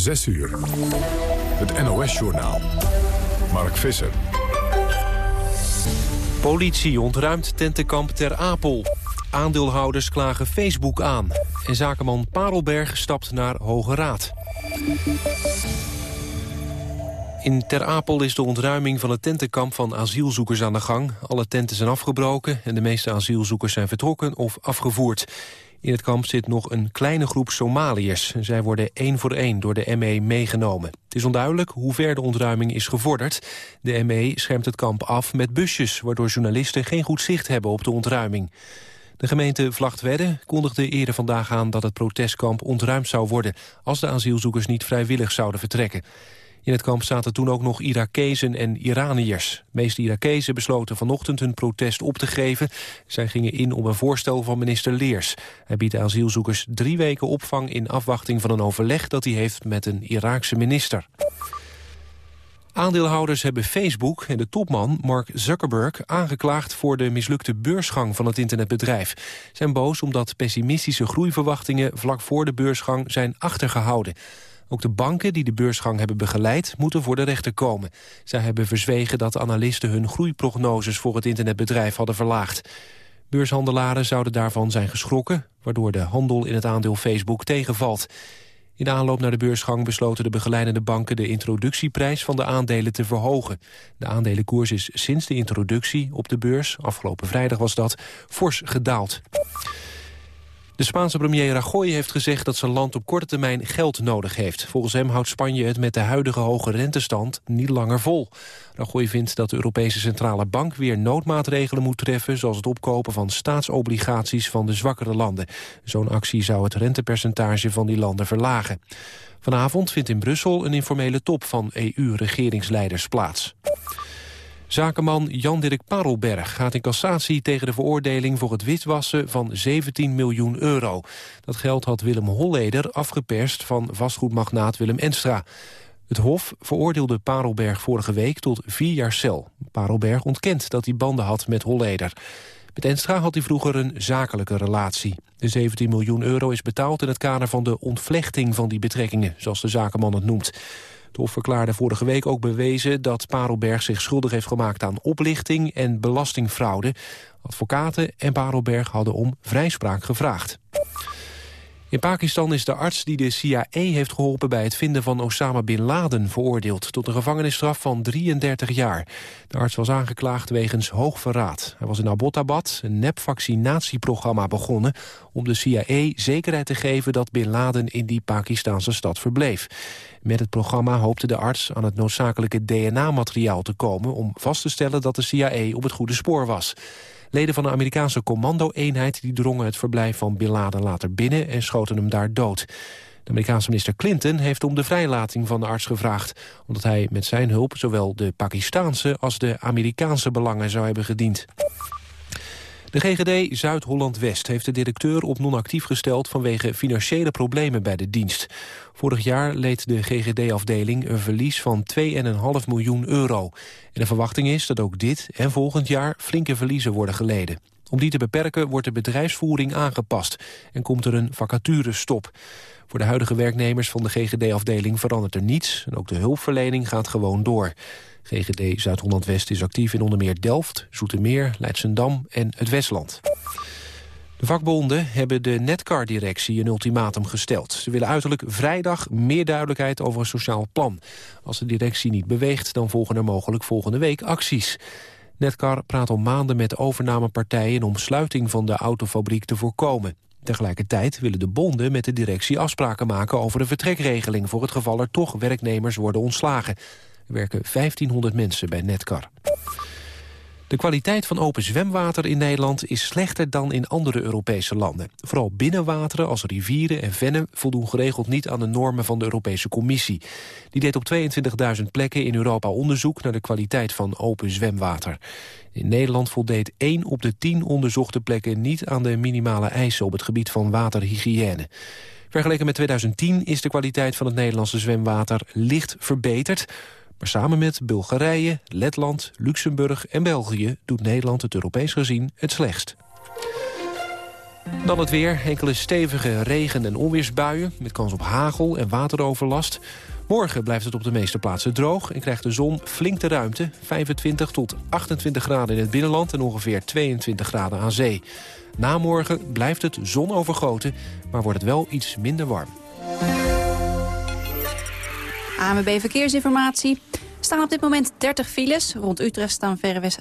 6 uur. Het NOS-journaal. Mark Visser. Politie ontruimt tentenkamp Ter Apel. Aandeelhouders klagen Facebook aan. En zakenman Parelberg stapt naar Hoge Raad. In Ter Apel is de ontruiming van het tentenkamp van asielzoekers aan de gang. Alle tenten zijn afgebroken en de meeste asielzoekers zijn vertrokken of afgevoerd. In het kamp zit nog een kleine groep Somaliërs. Zij worden één voor één door de ME meegenomen. Het is onduidelijk hoe ver de ontruiming is gevorderd. De ME schermt het kamp af met busjes... waardoor journalisten geen goed zicht hebben op de ontruiming. De gemeente Vlachtwedde kondigde eerder vandaag aan dat het protestkamp ontruimd zou worden... als de asielzoekers niet vrijwillig zouden vertrekken. In het kamp zaten toen ook nog Irakezen en Iraniërs. De meeste Irakezen besloten vanochtend hun protest op te geven. Zij gingen in op een voorstel van minister Leers. Hij biedt asielzoekers drie weken opvang in afwachting van een overleg dat hij heeft met een Iraakse minister. Aandeelhouders hebben Facebook en de topman Mark Zuckerberg aangeklaagd voor de mislukte beursgang van het internetbedrijf. Zijn boos omdat pessimistische groeiverwachtingen vlak voor de beursgang zijn achtergehouden. Ook de banken die de beursgang hebben begeleid moeten voor de rechter komen. Zij hebben verzwegen dat analisten hun groeiprognoses voor het internetbedrijf hadden verlaagd. Beurshandelaren zouden daarvan zijn geschrokken, waardoor de handel in het aandeel Facebook tegenvalt. In de aanloop naar de beursgang besloten de begeleidende banken de introductieprijs van de aandelen te verhogen. De aandelenkoers is sinds de introductie op de beurs, afgelopen vrijdag was dat, fors gedaald. De Spaanse premier Rajoy heeft gezegd dat zijn land op korte termijn geld nodig heeft. Volgens hem houdt Spanje het met de huidige hoge rentestand niet langer vol. Rajoy vindt dat de Europese Centrale Bank weer noodmaatregelen moet treffen... zoals het opkopen van staatsobligaties van de zwakkere landen. Zo'n actie zou het rentepercentage van die landen verlagen. Vanavond vindt in Brussel een informele top van EU-regeringsleiders plaats. Zakenman Jan-Dirk Parelberg gaat in cassatie tegen de veroordeling voor het witwassen van 17 miljoen euro. Dat geld had Willem Holleder afgeperst van vastgoedmagnaat Willem Enstra. Het Hof veroordeelde Parelberg vorige week tot vier jaar cel. Parelberg ontkent dat hij banden had met Holleder. Met Enstra had hij vroeger een zakelijke relatie. De 17 miljoen euro is betaald in het kader van de ontvlechting van die betrekkingen, zoals de zakenman het noemt. Het Hof verklaarde vorige week ook bewezen dat Parelberg zich schuldig heeft gemaakt aan oplichting en belastingfraude. Advocaten en Parelberg hadden om vrijspraak gevraagd. In Pakistan is de arts die de CIA heeft geholpen bij het vinden van Osama Bin Laden veroordeeld tot een gevangenisstraf van 33 jaar. De arts was aangeklaagd wegens hoogverraad. Hij was in Abbottabad een nep-vaccinatieprogramma begonnen om de CIA zekerheid te geven dat Bin Laden in die Pakistanse stad verbleef. Met het programma hoopte de arts aan het noodzakelijke DNA-materiaal te komen om vast te stellen dat de CIA op het goede spoor was. Leden van de Amerikaanse commando-eenheid die drongen het verblijf van Bin Laden later binnen en schoten hem daar dood. De Amerikaanse minister Clinton heeft om de vrijlating van de arts gevraagd... omdat hij met zijn hulp zowel de Pakistaanse als de Amerikaanse belangen zou hebben gediend. De GGD Zuid-Holland-West heeft de directeur op non-actief gesteld... vanwege financiële problemen bij de dienst. Vorig jaar leed de GGD-afdeling een verlies van 2,5 miljoen euro. En de verwachting is dat ook dit en volgend jaar flinke verliezen worden geleden. Om die te beperken wordt de bedrijfsvoering aangepast... en komt er een vacaturestop. Voor de huidige werknemers van de GGD-afdeling verandert er niets... en ook de hulpverlening gaat gewoon door. GGD Zuid-Holland-West is actief in onder meer Delft, Zoetermeer, Leidsendam en het Westland. De vakbonden hebben de Netcar-directie een ultimatum gesteld. Ze willen uiterlijk vrijdag meer duidelijkheid over een sociaal plan. Als de directie niet beweegt, dan volgen er mogelijk volgende week acties. Netcar praat al maanden met overnamepartijen om sluiting van de autofabriek te voorkomen. Tegelijkertijd willen de bonden met de directie afspraken maken over een vertrekregeling voor het geval er toch werknemers worden ontslagen werken 1500 mensen bij Netcar. De kwaliteit van open zwemwater in Nederland is slechter dan in andere Europese landen. Vooral binnenwateren als rivieren en vennen voldoen geregeld niet aan de normen van de Europese Commissie. Die deed op 22.000 plekken in Europa onderzoek naar de kwaliteit van open zwemwater. In Nederland voldeed 1 op de 10 onderzochte plekken niet aan de minimale eisen op het gebied van waterhygiëne. Vergeleken met 2010 is de kwaliteit van het Nederlandse zwemwater licht verbeterd. Maar samen met Bulgarije, Letland, Luxemburg en België... doet Nederland het Europees gezien het slechtst. Dan het weer. Enkele stevige regen- en onweersbuien... met kans op hagel en wateroverlast. Morgen blijft het op de meeste plaatsen droog... en krijgt de zon flink de ruimte. 25 tot 28 graden in het binnenland... en ongeveer 22 graden aan zee. Na morgen blijft het zonovergoten... maar wordt het wel iets minder warm. AMB Verkeersinformatie. Er staan op dit moment 30 files. Rond Utrecht staan verreweg,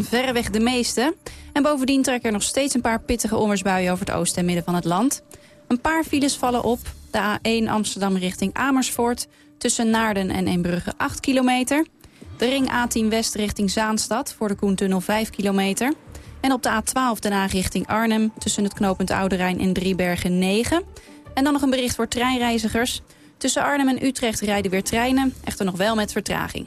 verreweg de meeste. En bovendien trekken er nog steeds een paar pittige onweersbuien over het oosten en midden van het land. Een paar files vallen op. De A1 Amsterdam richting Amersfoort. Tussen Naarden en Eembrugge 8 kilometer. De ring A10 West richting Zaanstad voor de Koentunnel 5 kilometer. En op de A12 daarna richting Arnhem tussen het knooppunt Oude Rijn en Driebergen 9. En dan nog een bericht voor treinreizigers. Tussen Arnhem en Utrecht rijden weer treinen, echter nog wel met vertraging.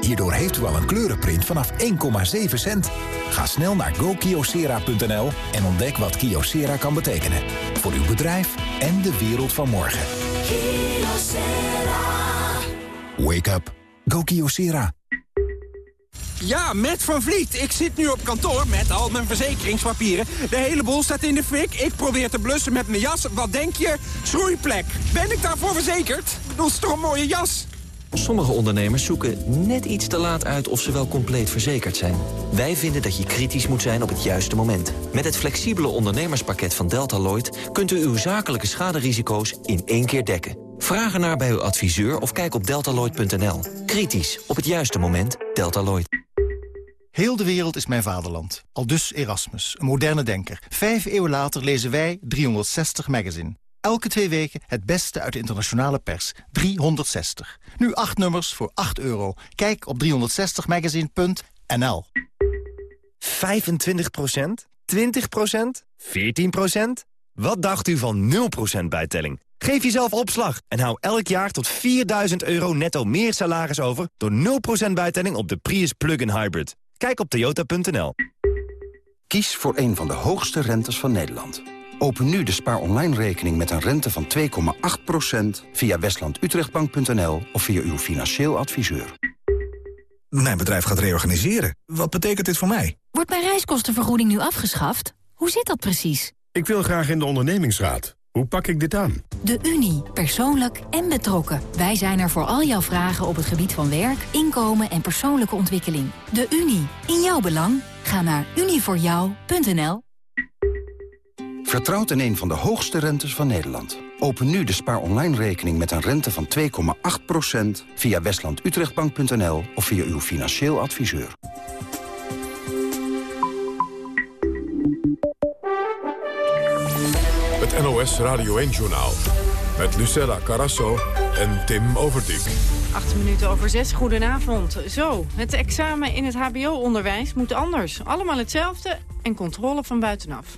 Hierdoor heeft u al een kleurenprint vanaf 1,7 cent. Ga snel naar gokiosera.nl en ontdek wat Kiosera kan betekenen. Voor uw bedrijf en de wereld van morgen. Wake up. Go Kyocera. Ja, met Van Vliet. Ik zit nu op kantoor met al mijn verzekeringspapieren. De hele boel staat in de fik. Ik probeer te blussen met mijn jas. Wat denk je? Schroeiplek. Ben ik daarvoor verzekerd? Dat is toch een mooie jas? Sommige ondernemers zoeken net iets te laat uit of ze wel compleet verzekerd zijn. Wij vinden dat je kritisch moet zijn op het juiste moment. Met het flexibele ondernemerspakket van Deltaloid... kunt u uw zakelijke schaderisico's in één keer dekken. Vraag ernaar bij uw adviseur of kijk op deltaloid.nl. Kritisch, op het juiste moment, Deltaloid. Heel de wereld is mijn vaderland. Al dus Erasmus, een moderne denker. Vijf eeuwen later lezen wij 360 Magazine. Elke twee weken het beste uit de internationale pers. 360. Nu acht nummers voor 8 euro. Kijk op 360magazine.nl 25% 20% 14% Wat dacht u van 0% bijtelling? Geef jezelf opslag en hou elk jaar tot 4000 euro netto meer salaris over... door 0% bijtelling op de Prius Plug-in Hybrid. Kijk op toyota.nl. Kies voor een van de hoogste rentes van Nederland. Open nu de spaar online rekening met een rente van 2,8% via westlandutrechtbank.nl of via uw financieel adviseur. Mijn bedrijf gaat reorganiseren. Wat betekent dit voor mij? Wordt mijn reiskostenvergoeding nu afgeschaft? Hoe zit dat precies? Ik wil graag in de ondernemingsraad. Hoe pak ik dit aan? De Unie. Persoonlijk en betrokken. Wij zijn er voor al jouw vragen op het gebied van werk, inkomen en persoonlijke ontwikkeling. De Unie. In jouw belang. Ga naar unievoorjou.nl Vertrouwt in een van de hoogste rentes van Nederland. Open nu de spaar online rekening met een rente van 2,8% via westlandutrechtbank.nl of via uw financieel adviseur. Het NOS Radio 1-journaal met Lucella Carasso en Tim Overdijk. Acht minuten over zes, goedenavond. Zo, het examen in het hbo-onderwijs moet anders. Allemaal hetzelfde en controle van buitenaf.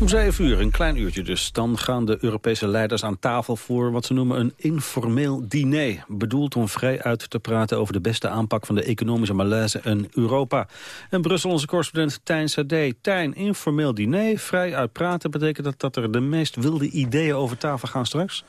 Om zeven uur, een klein uurtje dus, dan gaan de Europese leiders aan tafel voor wat ze noemen een informeel diner. Bedoeld om vrij uit te praten over de beste aanpak van de economische malaise in Europa. En Brussel, onze correspondent Tijn Sade. Tijn, informeel diner, vrij uit praten, betekent dat dat er de meest wilde ideeën over tafel gaan straks?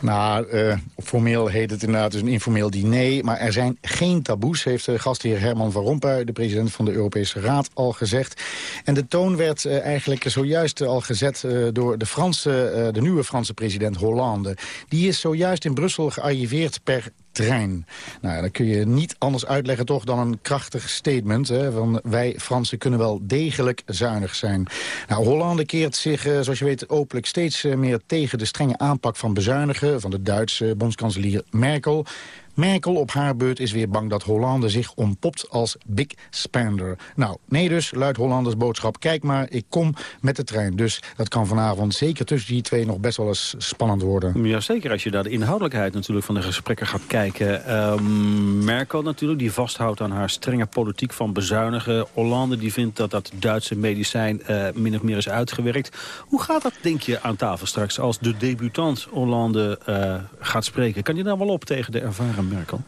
Nou, uh, formeel heet het inderdaad dus een informeel diner. Maar er zijn geen taboes, heeft de gastheer Herman van Rompuy... de president van de Europese Raad, al gezegd. En de toon werd uh, eigenlijk zojuist al gezet uh, door de, Franse, de nieuwe Franse president Hollande. Die is zojuist in Brussel gearriveerd per trein. Nou, dan kun je niet anders uitleggen toch dan een krachtig statement. Hè, van wij Fransen kunnen wel degelijk zuinig zijn. Nou, Hollande keert zich, uh, zoals je weet, openlijk steeds uh, meer tegen de strenge aanpak van bezuinigen... van de Duitse bondskanselier Merkel. Merkel op haar beurt is weer bang dat Hollande zich ontpopt als big spender. Nou, nee dus, luidt Hollanders boodschap. Kijk maar, ik kom met de trein. Dus dat kan vanavond zeker tussen die twee nog best wel eens spannend worden. Ja, zeker als je naar de inhoudelijkheid natuurlijk van de gesprekken gaat kijken. Ehm, Merkel natuurlijk, die vasthoudt aan haar strenge politiek van bezuinigen. Hollande die vindt dat dat Duitse medicijn uh, min of meer is uitgewerkt. Hoe gaat dat, denk je, aan tafel straks als de debutant Hollande uh, gaat spreken? Kan je daar wel op tegen de ervaren Merkel?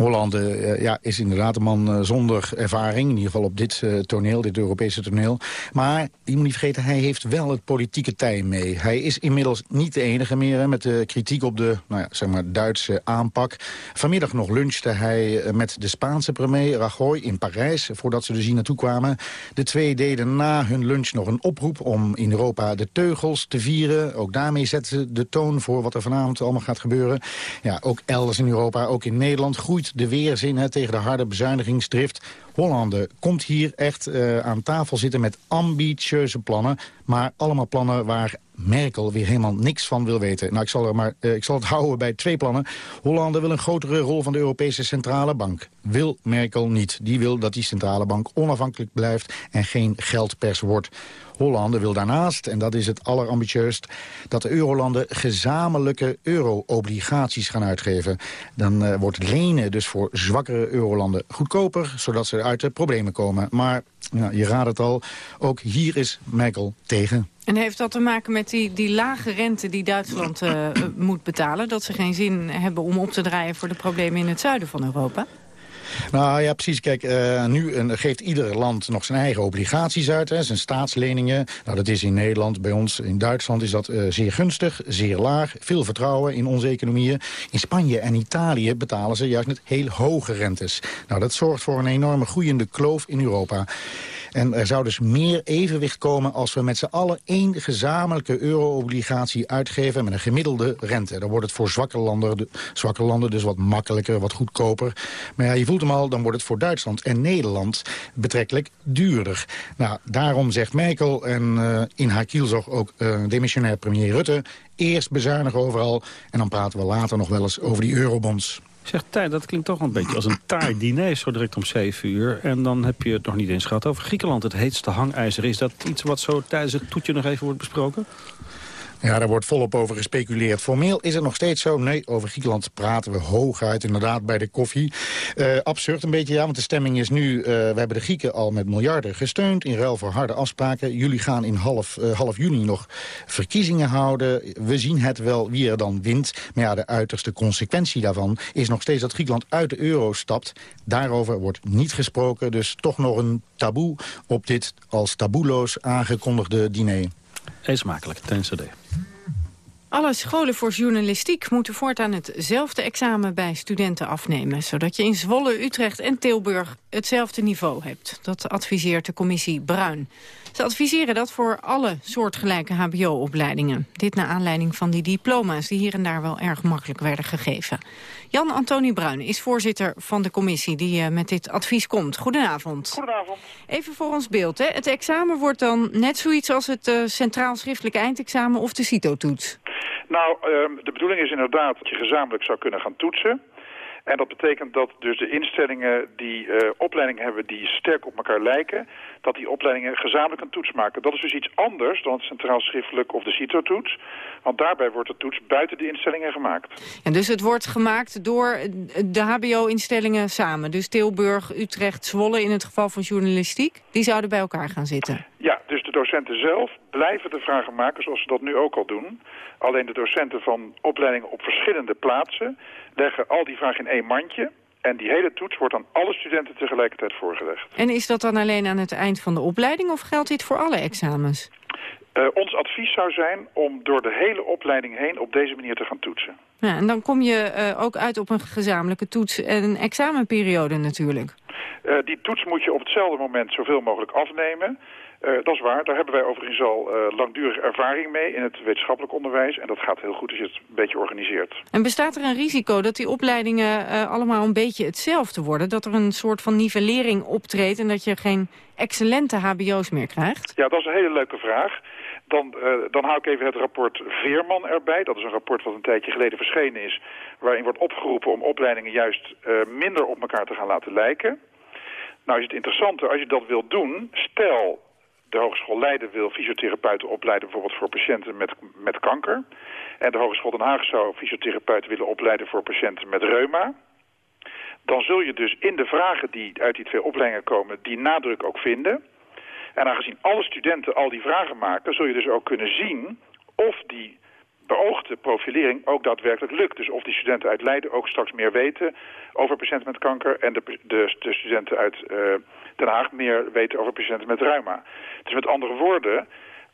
Hollande uh, ja, is inderdaad een man uh, zonder ervaring. In ieder geval op dit uh, toneel, dit Europese toneel. Maar je moet niet vergeten, hij heeft wel het politieke tij mee. Hij is inmiddels niet de enige meer met de kritiek op de nou ja, zeg maar Duitse aanpak. Vanmiddag nog lunchte hij met de Spaanse premier Rajoy in Parijs... voordat ze dus hier naartoe kwamen. De twee deden na hun lunch nog een oproep om in Europa de teugels te vieren. Ook daarmee zetten ze de toon voor wat er vanavond allemaal gaat gebeuren. Ja, ook elders in Europa, ook in Nederland groeit de weerzin tegen de harde bezuinigingsdrift. Hollande komt hier echt uh, aan tafel zitten met ambitieuze plannen. Maar allemaal plannen waar Merkel weer helemaal niks van wil weten. Nou, ik zal, er maar, uh, ik zal het houden bij twee plannen. Hollande wil een grotere rol van de Europese Centrale Bank. Wil Merkel niet. Die wil dat die Centrale Bank onafhankelijk blijft en geen geldpers wordt. Hollande wil daarnaast, en dat is het allerambitieust... dat de eurolanden gezamenlijke euro-obligaties gaan uitgeven. Dan uh, wordt lenen dus voor zwakkere eurolanden goedkoper... zodat ze uit de problemen komen. Maar je raadt het al, ook hier is Merkel tegen. En heeft dat te maken met die, die lage rente die Duitsland uh, moet betalen? Dat ze geen zin hebben om op te draaien voor de problemen in het zuiden van Europa? Nou ja, precies. Kijk, uh, nu uh, geeft ieder land nog zijn eigen obligaties uit. Hè, zijn staatsleningen. Nou, dat is in Nederland, bij ons in Duitsland is dat uh, zeer gunstig, zeer laag. Veel vertrouwen in onze economieën. In Spanje en Italië betalen ze juist met heel hoge rentes. Nou, dat zorgt voor een enorme groeiende kloof in Europa. En er zou dus meer evenwicht komen als we met z'n allen één gezamenlijke euro-obligatie uitgeven met een gemiddelde rente. Dan wordt het voor zwakke landen, zwakke landen dus wat makkelijker, wat goedkoper. Maar ja, je voelt hem al, dan wordt het voor Duitsland en Nederland betrekkelijk duurder. Nou, daarom zegt Merkel en uh, in haar kielzog ook uh, demissionair premier Rutte... eerst bezuinigen overal en dan praten we later nog wel eens over die eurobonds. Zeg, Tijn, dat klinkt toch een beetje als een taai diner zo direct om 7 uur. En dan heb je het nog niet eens gehad over Griekenland, het heetste hangijzer. Is dat iets wat zo tijdens het toetje nog even wordt besproken? Ja, daar wordt volop over gespeculeerd. Formeel is het nog steeds zo. Nee, over Griekenland praten we hooguit inderdaad bij de koffie. Uh, absurd een beetje, ja, want de stemming is nu... Uh, we hebben de Grieken al met miljarden gesteund... in ruil voor harde afspraken. Jullie gaan in half, uh, half juni nog verkiezingen houden. We zien het wel wie er dan wint. Maar ja, de uiterste consequentie daarvan is nog steeds dat Griekenland uit de euro stapt. Daarover wordt niet gesproken. Dus toch nog een taboe op dit als taboeloos aangekondigde diner. Eet smakelijk, ten CD. Alle scholen voor journalistiek moeten voortaan hetzelfde examen bij studenten afnemen. Zodat je in Zwolle, Utrecht en Tilburg hetzelfde niveau hebt. Dat adviseert de commissie Bruin. Ze adviseren dat voor alle soortgelijke hbo-opleidingen. Dit naar aanleiding van die diploma's die hier en daar wel erg makkelijk werden gegeven. Jan-Antonie Bruin is voorzitter van de commissie die uh, met dit advies komt. Goedenavond. Goedenavond. Even voor ons beeld. Hè. Het examen wordt dan net zoiets als het uh, Centraal Schriftelijk Eindexamen of de CITO-toets? Nou, uh, de bedoeling is inderdaad dat je gezamenlijk zou kunnen gaan toetsen. En dat betekent dat dus de instellingen die uh, opleidingen hebben die sterk op elkaar lijken... dat die opleidingen gezamenlijk een toets maken. Dat is dus iets anders dan het centraal schriftelijk of de CITO-toets. Want daarbij wordt de toets buiten de instellingen gemaakt. En dus het wordt gemaakt door de hbo-instellingen samen. Dus Tilburg, Utrecht, Zwolle in het geval van journalistiek. Die zouden bij elkaar gaan zitten. Ja, de docenten zelf blijven de vragen maken zoals ze dat nu ook al doen. Alleen de docenten van opleidingen op verschillende plaatsen leggen al die vragen in één mandje. En die hele toets wordt aan alle studenten tegelijkertijd voorgelegd. En is dat dan alleen aan het eind van de opleiding of geldt dit voor alle examens? Uh, ons advies zou zijn om door de hele opleiding heen op deze manier te gaan toetsen. Ja, en dan kom je uh, ook uit op een gezamenlijke toets en een examenperiode natuurlijk. Uh, die toets moet je op hetzelfde moment zoveel mogelijk afnemen. Uh, dat is waar. Daar hebben wij overigens al uh, langdurige ervaring mee in het wetenschappelijk onderwijs. En dat gaat heel goed als je het een beetje organiseert. En bestaat er een risico dat die opleidingen uh, allemaal een beetje hetzelfde worden? Dat er een soort van nivellering optreedt en dat je geen excellente hbo's meer krijgt? Ja, dat is een hele leuke vraag. Dan, uh, dan hou ik even het rapport Veerman erbij. Dat is een rapport wat een tijdje geleden verschenen is... waarin wordt opgeroepen om opleidingen juist uh, minder op elkaar te gaan laten lijken. Nou is het interessante, als je dat wilt doen... stel, de Hogeschool Leiden wil fysiotherapeuten opleiden... bijvoorbeeld voor patiënten met, met kanker. En de Hogeschool Den Haag zou fysiotherapeuten willen opleiden... voor patiënten met reuma. Dan zul je dus in de vragen die uit die twee opleidingen komen... die nadruk ook vinden... En aangezien alle studenten al die vragen maken... zul je dus ook kunnen zien of die beoogde profilering ook daadwerkelijk lukt. Dus of die studenten uit Leiden ook straks meer weten over patiënten met kanker... en de, de, de studenten uit uh, Den Haag meer weten over patiënten met reuma. Dus met andere woorden,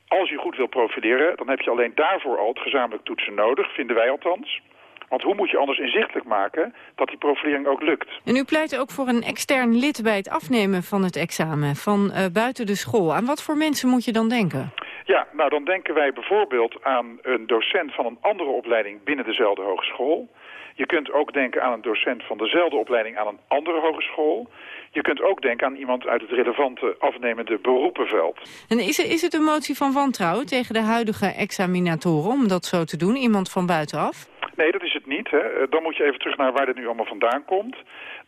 als je goed wil profileren... dan heb je alleen daarvoor al het gezamenlijk toetsen nodig, vinden wij althans... Want hoe moet je anders inzichtelijk maken dat die profilering ook lukt? En u pleit ook voor een extern lid bij het afnemen van het examen van uh, buiten de school. Aan wat voor mensen moet je dan denken? Ja, nou dan denken wij bijvoorbeeld aan een docent van een andere opleiding binnen dezelfde hogeschool. Je kunt ook denken aan een docent van dezelfde opleiding aan een andere hogeschool. Je kunt ook denken aan iemand uit het relevante afnemende beroepenveld. En is, er, is het een motie van wantrouwen tegen de huidige examinatoren om dat zo te doen? Iemand van buitenaf? Nee, dat is het niet. Hè. Dan moet je even terug naar waar dit nu allemaal vandaan komt.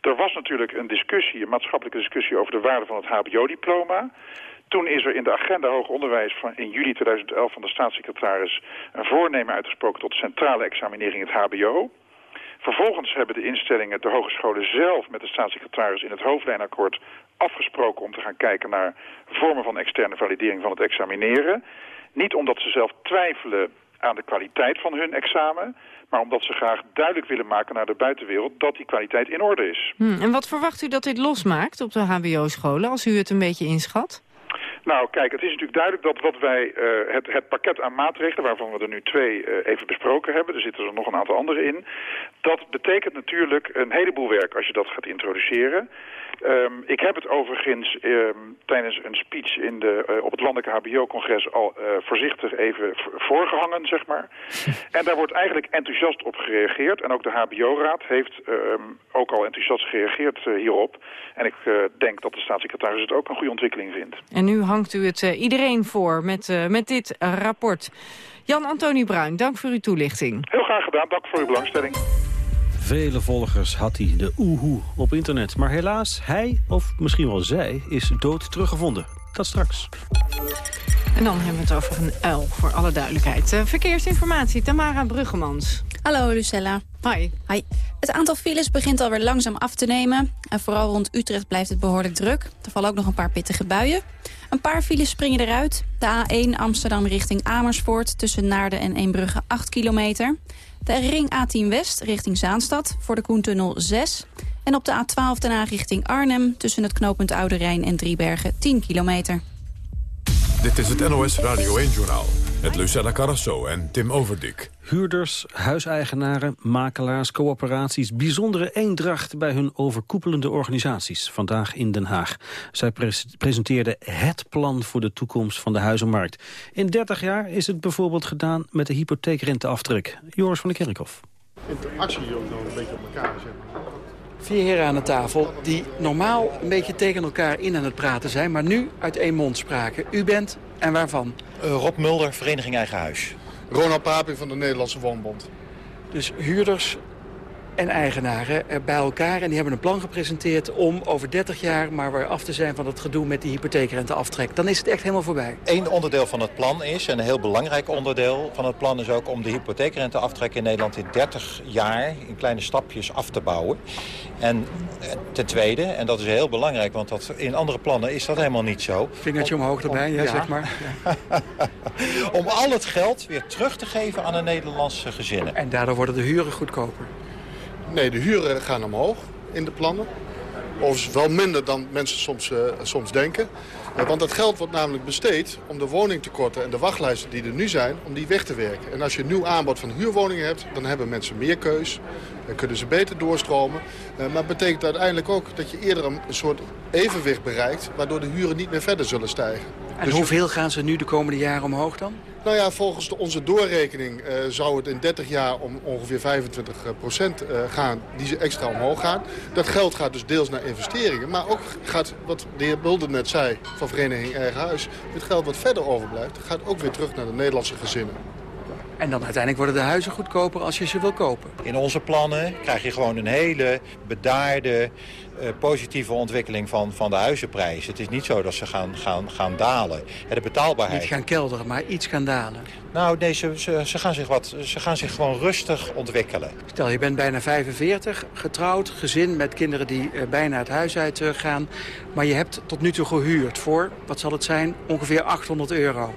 Er was natuurlijk een discussie, een maatschappelijke discussie over de waarde van het hbo-diploma. Toen is er in de agenda hoger onderwijs van in juli 2011 van de staatssecretaris een voornemen uitgesproken tot centrale examinering het hbo. Vervolgens hebben de instellingen, de hogescholen zelf met de staatssecretaris in het hoofdlijnakkoord afgesproken om te gaan kijken naar vormen van externe validering van het examineren. Niet omdat ze zelf twijfelen aan de kwaliteit van hun examen, maar omdat ze graag duidelijk willen maken naar de buitenwereld dat die kwaliteit in orde is. Hmm, en wat verwacht u dat dit losmaakt op de hbo-scholen, als u het een beetje inschat? Nou, kijk, het is natuurlijk duidelijk dat wat wij, uh, het, het pakket aan maatregelen, waarvan we er nu twee uh, even besproken hebben, er zitten er nog een aantal andere in, dat betekent natuurlijk een heleboel werk als je dat gaat introduceren. Um, ik heb het overigens um, tijdens een speech in de, uh, op het Landelijke HBO-congres al uh, voorzichtig even voorgehangen, zeg maar. en daar wordt eigenlijk enthousiast op gereageerd. En ook de HBO-raad heeft um, ook al enthousiast gereageerd uh, hierop. En ik denk dat de staatssecretaris het ook een goede ontwikkeling vindt. En nu hangt u het iedereen voor met, met dit rapport. Jan-Antonie Bruin, dank voor uw toelichting. Heel graag gedaan, dank voor uw belangstelling. Vele volgers had hij, de oehoe, op internet. Maar helaas, hij, of misschien wel zij, is dood teruggevonden. Dat straks. En dan hebben we het over een uil, voor alle duidelijkheid. Uh, verkeersinformatie, Tamara Bruggemans. Hallo Lucella. Hi. Hi. Het aantal files begint alweer langzaam af te nemen. En vooral rond Utrecht blijft het behoorlijk druk. Er vallen ook nog een paar pittige buien. Een paar files springen eruit. De A1 Amsterdam richting Amersfoort tussen Naarden en Eembrugge 8 kilometer. De ring A10 West richting Zaanstad voor de Koentunnel 6. En op de A12 daarna richting Arnhem tussen het knooppunt Oude Rijn en Driebergen 10 kilometer. Dit is het NOS Radio 1-journaal met Lucella Carrasso en Tim Overdik. Huurders, huiseigenaren, makelaars, coöperaties... bijzondere eendracht bij hun overkoepelende organisaties. Vandaag in Den Haag. Zij pres presenteerden het plan voor de toekomst van de huizenmarkt. In 30 jaar is het bijvoorbeeld gedaan met de hypotheekrenteaftrek. Joris van der Kerkhof. Interactie hier ook nog een beetje op elkaar, maar. Vier heren aan de tafel die normaal een beetje tegen elkaar in aan het praten zijn... maar nu uit één mond spraken. U bent en waarvan? Uh, Rob Mulder, Vereniging Eigen Huis. Ronald Paping van de Nederlandse Woonbond. Dus huurders en eigenaren bij elkaar. En die hebben een plan gepresenteerd om over 30 jaar maar weer af te zijn van het gedoe met die hypotheekrenteaftrek. Dan is het echt helemaal voorbij. Eén onderdeel van het plan is, en een heel belangrijk onderdeel van het plan is ook om de hypotheekrenteaftrek in Nederland in 30 jaar in kleine stapjes af te bouwen. En ten tweede, en dat is heel belangrijk, want dat, in andere plannen is dat helemaal niet zo. Vingertje omhoog erbij, om, ja, ja, zeg maar. Om al het geld weer terug te geven aan de Nederlandse gezinnen. En daardoor worden de huren goedkoper. Nee, de huren gaan omhoog in de plannen. Overigens wel minder dan mensen soms, uh, soms denken. Want dat geld wordt namelijk besteed om de woningtekorten en de wachtlijsten die er nu zijn, om die weg te werken. En als je een nieuw aanbod van huurwoningen hebt, dan hebben mensen meer keus. Dan kunnen ze beter doorstromen. Uh, maar het betekent uiteindelijk ook dat je eerder een soort evenwicht bereikt, waardoor de huren niet meer verder zullen stijgen. En Dus hoeveel gaan ze nu de komende jaren omhoog dan? Nou ja, volgens de, onze doorrekening eh, zou het in 30 jaar om ongeveer 25 procent eh, gaan die ze extra omhoog gaan. Dat geld gaat dus deels naar investeringen, maar ook gaat, wat de heer Bulder net zei van Vereniging Eigen Huis, het geld wat verder overblijft, gaat ook weer terug naar de Nederlandse gezinnen. En dan uiteindelijk worden de huizen goedkoper als je ze wil kopen. In onze plannen krijg je gewoon een hele bedaarde, eh, positieve ontwikkeling van, van de huizenprijzen. Het is niet zo dat ze gaan, gaan, gaan dalen. En de betaalbaarheid... Niet gaan kelderen, maar iets gaan dalen. Nou, nee, ze, ze, ze gaan zich wat, ze gaan zich gewoon rustig ontwikkelen. Stel, je bent bijna 45, getrouwd, gezin met kinderen die eh, bijna het huis uit eh, gaan. Maar je hebt tot nu toe gehuurd voor, wat zal het zijn, ongeveer 800 euro.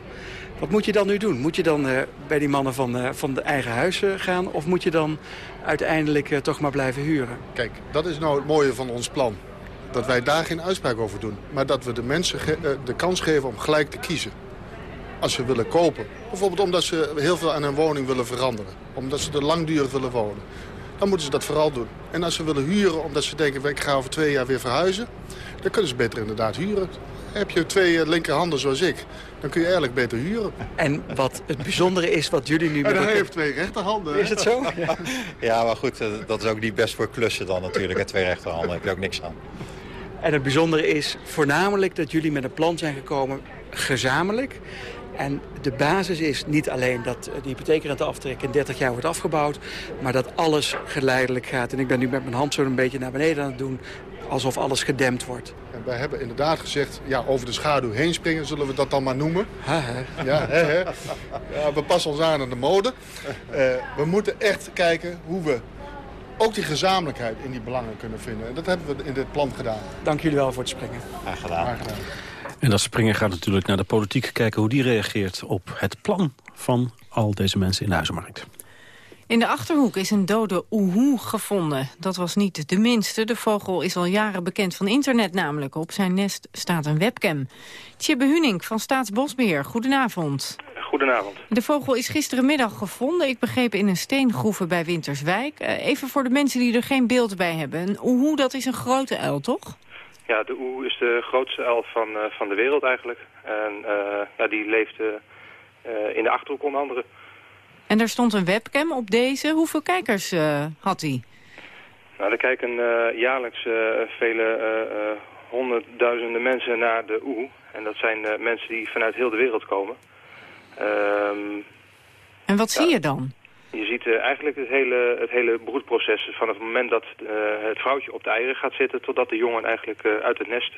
Wat moet je dan nu doen? Moet je dan eh, bij die mannen van, eh, van de eigen huis eh, gaan? Of moet je dan uiteindelijk toch maar blijven huren? Kijk, dat is nou het mooie van ons plan. Dat wij daar geen uitspraak over doen. Maar dat we de mensen de kans geven om gelijk te kiezen. Als ze willen kopen. Bijvoorbeeld omdat ze heel veel aan hun woning willen veranderen. Omdat ze er langdurig willen wonen. Dan moeten ze dat vooral doen. En als ze willen huren omdat ze denken... ik ga over twee jaar weer verhuizen... dan kunnen ze beter inderdaad huren. Heb je twee linkerhanden zoals ik... dan kun je eigenlijk beter huren. En wat het bijzondere is wat jullie nu... En met hij heeft twee rechterhanden. Is het zo? Ja. Ja, maar goed, eh, dat is ook niet best voor klussen dan natuurlijk. En twee rechterhanden, daar heb je ook niks aan. En het bijzondere is voornamelijk dat jullie met een plan zijn gekomen gezamenlijk. En de basis is niet alleen dat de hypotheekrenteaftrek in 30 jaar wordt afgebouwd... maar dat alles geleidelijk gaat. En ik ben nu met mijn hand zo een beetje naar beneden aan het doen... alsof alles gedempt wordt. En wij hebben inderdaad gezegd, ja, over de schaduw heen springen, zullen we dat dan maar noemen. Ha, ha. Ja, hè, hè. ja, we passen ons aan aan de mode. Eh, we moeten echt kijken hoe we ook die gezamenlijkheid in die belangen kunnen vinden. En dat hebben we in dit plan gedaan. Dank jullie wel voor het springen. Graag gedaan. Graag gedaan. En dat springen gaat natuurlijk naar de politiek kijken hoe die reageert op het plan van al deze mensen in de huizenmarkt. In de Achterhoek is een dode oehoe gevonden. Dat was niet de minste. De vogel is al jaren bekend van internet namelijk. Op zijn nest staat een webcam. Tjibbe Huning van Staatsbosbeheer, goedenavond. Goedenavond. De vogel is gisterenmiddag gevonden. Ik begreep in een steengroeve bij Winterswijk. Eh, even voor de mensen die er geen beeld bij hebben. Een oehoe, dat is een grote uil, toch? Ja, de oe is de grootste elf van, eh, van de wereld eigenlijk. En eh, ja, die leeft in de Achterhoek onder andere. En er stond een webcam op deze. Hoeveel kijkers eh, had hij? Nou, er kijken eh, jaarlijks eh, vele honderdduizenden mensen naar de oe. En dat zijn mensen die vanuit heel de wereld komen. Ehm, En wat zie je dan? je ziet eigenlijk het hele, het hele broedproces van het moment dat het vrouwtje op de eieren gaat zitten... totdat de jongen eigenlijk uit het nest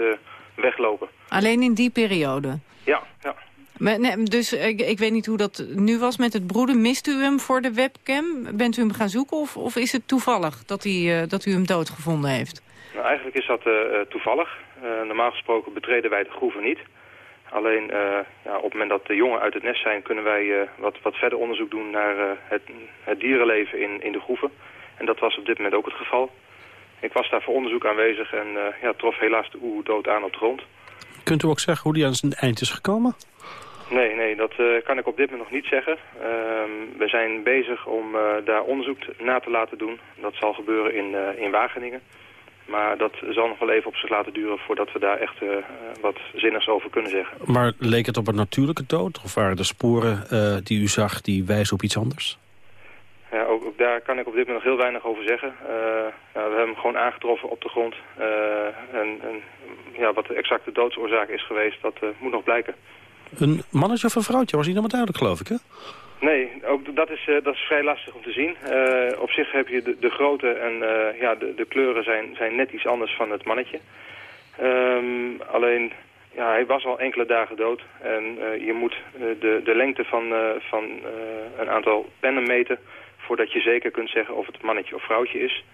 weglopen. Alleen in die periode? Ja, ja. Maar, nee, dus ik, ik weet niet hoe dat nu was met het broeden. Mist u hem voor de webcam? Bent u hem gaan zoeken of, of is het toevallig dat, hij, eh, dat u hem doodgevonden heeft? Nou, eigenlijk is dat eh, eh, toevallig. Normaal gesproken betreden wij de groeven niet. Alleen ja, op het moment dat de jongen uit het nest zijn... kunnen wij wat, wat verder onderzoek doen naar het, het dierenleven in, in de groeven. En dat was op dit moment ook het geval. Ik was daar voor onderzoek aanwezig en ja, trof helaas de oe dood aan op de grond. Kunt u ook zeggen hoe die aan zijn eind is gekomen? Nee, nee, dat eh, kan ik op dit moment nog niet zeggen. Ehm, we zijn bezig om eh, daar onderzoek na te laten doen. Dat zal gebeuren in, eh, in Wageningen. Maar dat zal nog wel even op zich laten duren voordat we daar echt wat zinnigs over kunnen zeggen. Maar leek het op een natuurlijke dood? Of waren er sporen die u zag die wijzen op iets anders? Ja, ook, ook daar kan ik op dit moment nog heel weinig over zeggen. Eh, ja, we hebben hem gewoon aangetroffen op de grond. Eh, en, en ja, wat de exacte doodsoorzaak is geweest, dat eh, moet nog blijken. Een mannetje of een vrouwtje was niet helemaal duidelijk, geloof ik, hè? Nee, ook dat is, dat is vrij lastig om te zien. Op zich heb je de, de grootte en ja, de, de kleuren zijn, zijn net iets anders van het mannetje. Ehm, alleen, ja, hij was al enkele dagen dood. En je moet de, de lengte van, van een aantal pennen meten... voordat je zeker kunt zeggen of het mannetje of vrouwtje is.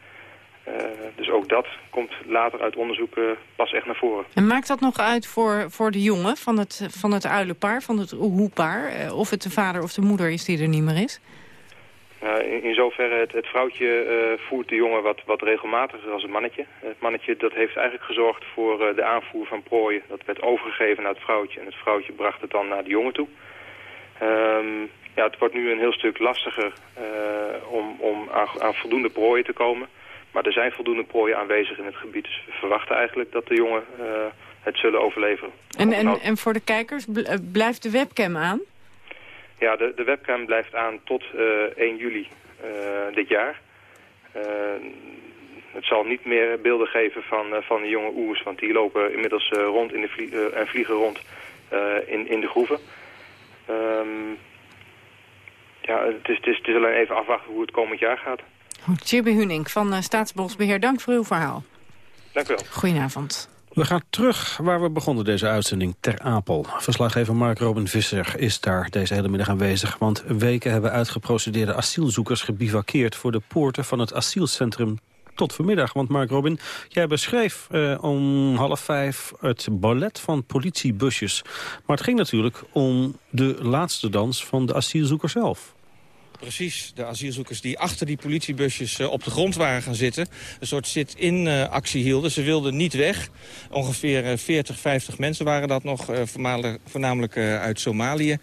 Eh, dus ook dat komt later uit onderzoek eh, pas echt naar voren. En maakt dat nog uit voor, voor de jongen van het, van het uilenpaar, van het oehoepaar? eh, Of het de vader of de moeder is die er niet meer is? Nou, in, in zoverre, het, het vrouwtje voert de jongen wat, wat regelmatiger als het mannetje. Het mannetje dat heeft eigenlijk gezorgd voor de aanvoer van prooien. Dat werd overgegeven naar het vrouwtje en het vrouwtje bracht het dan naar de jongen toe. Ehm, ja, het wordt nu een heel stuk lastiger eh, om, om aan, aan voldoende prooien te komen. Maar er zijn voldoende prooien aanwezig in het gebied. Dus we verwachten eigenlijk dat de jongen eh, het zullen overleveren. En, en, en voor de kijkers, blijft de webcam aan? Ja, de, de webcam blijft aan tot 1 juli dit jaar. het zal niet meer beelden geven van, van de jonge oers, want die lopen inmiddels rond in de vlie en vliegen rond in, in de groeven. Um, ja, het is, het, is, het is alleen even afwachten hoe het komend jaar gaat. Tjibbe Hunink van uh, Staatsbosbeheer, dank voor uw verhaal. Dank u wel. Goedenavond. We gaan terug waar we begonnen deze uitzending, Ter Apel. Verslaggever Mark Robin Visser is daar deze hele middag aanwezig... want weken hebben uitgeprocedeerde asielzoekers gebivakkeerd... voor de poorten van het asielcentrum tot vanmiddag. Want Mark Robin, jij beschreef uh, om half vijf het ballet van politiebusjes. Maar het ging natuurlijk om de laatste dans van de asielzoeker zelf. Precies, de asielzoekers die achter die politiebusjes uh, op de grond waren gaan zitten. Een soort sit-in uh, actie hielden. Ze wilden niet weg. Ongeveer uh, 40, 50 mensen waren dat nog, voornamelijk uit Somalië.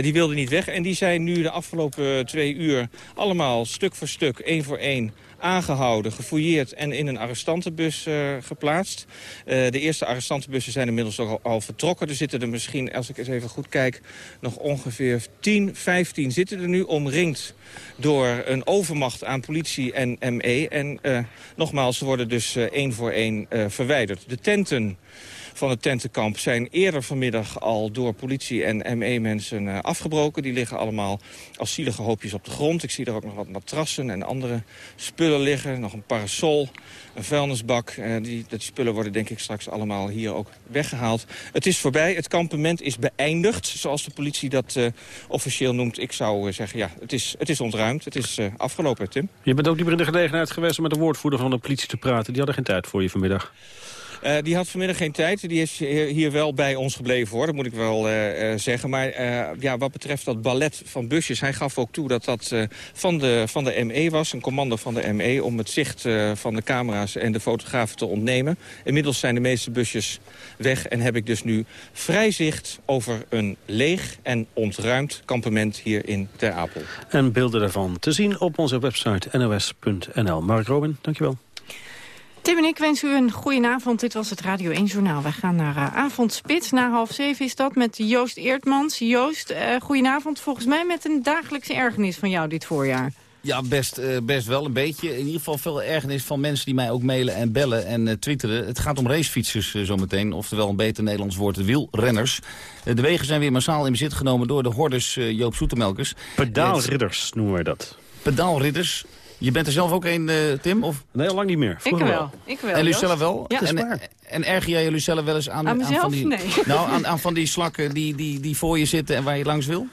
die wilden niet weg en die zijn nu de afgelopen twee uur allemaal stuk voor stuk, één voor één aangehouden, gefouilleerd en in een arrestantenbus uh, geplaatst. Uh, de eerste arrestantenbussen zijn inmiddels al, al, vertrokken. Er zitten er misschien, als ik eens even goed kijk, nog ongeveer 10, 15 zitten er nu omringd door een overmacht aan politie en ME. En uh, nogmaals, ze worden dus één voor één verwijderd. De tenten van het tentenkamp zijn eerder vanmiddag al door politie en ME-mensen uh, afgebroken. Die liggen allemaal als zielige hoopjes op de grond. Ik zie er ook nog wat matrassen en andere spullen liggen. Nog een parasol, een vuilnisbak. Uh, die, dat spullen worden denk ik straks allemaal hier ook weggehaald. Het is voorbij, het kampement is beëindigd, zoals de politie dat uh, officieel noemt. Ik zou zeggen, ja, het is, het is ontruimd. Het is afgelopen, Tim. Je bent ook niet meer in de gelegenheid geweest om met de woordvoerder van de politie te praten. Die hadden geen tijd voor je vanmiddag. Uh, die had vanmiddag geen tijd. Die is hier wel bij ons gebleven, hoor. Dat moet ik wel uh, zeggen. Maar ja, wat betreft dat ballet van busjes... hij gaf ook toe dat dat van, de, van de ME was. Een commando van de ME om het zicht van de camera's en de fotografen te ontnemen. Inmiddels zijn de meeste busjes weg. En heb ik dus nu vrij zicht over een leeg en ontruimd kampement hier in Ter Apel. En beelden daarvan te zien op onze website nos.nl. Mark Robin, dankjewel. Tim en ik wensen u een goede avond. Dit was het Radio 1 Journaal. Wij gaan naar uh, avondspits. Na half zeven is dat met Joost Eertmans. Joost, uh, goedenavond. Volgens mij met een dagelijkse ergernis van jou dit voorjaar. Ja, best, uh, best wel een beetje. In ieder geval veel ergernis van mensen die mij ook mailen en bellen en uh, twitteren. Het gaat om racefietsers uh, zometeen, oftewel een beter Nederlands woord, wielrenners. de wegen zijn weer massaal in bezit genomen door de hordes Joop Zoetemelkers. Pedaalridders noemen wij dat. Pedaalridders. Je bent er zelf ook een, uh, Tim? Of? Nee, lang niet meer. ik wel. Ik wel. En Lucella wel? Ja, en, en, en erger jij Lucella wel eens aan, aan, aan van die, nee. nou, aan, aan van die slakken die, die, die voor je zitten en waar je langs wil?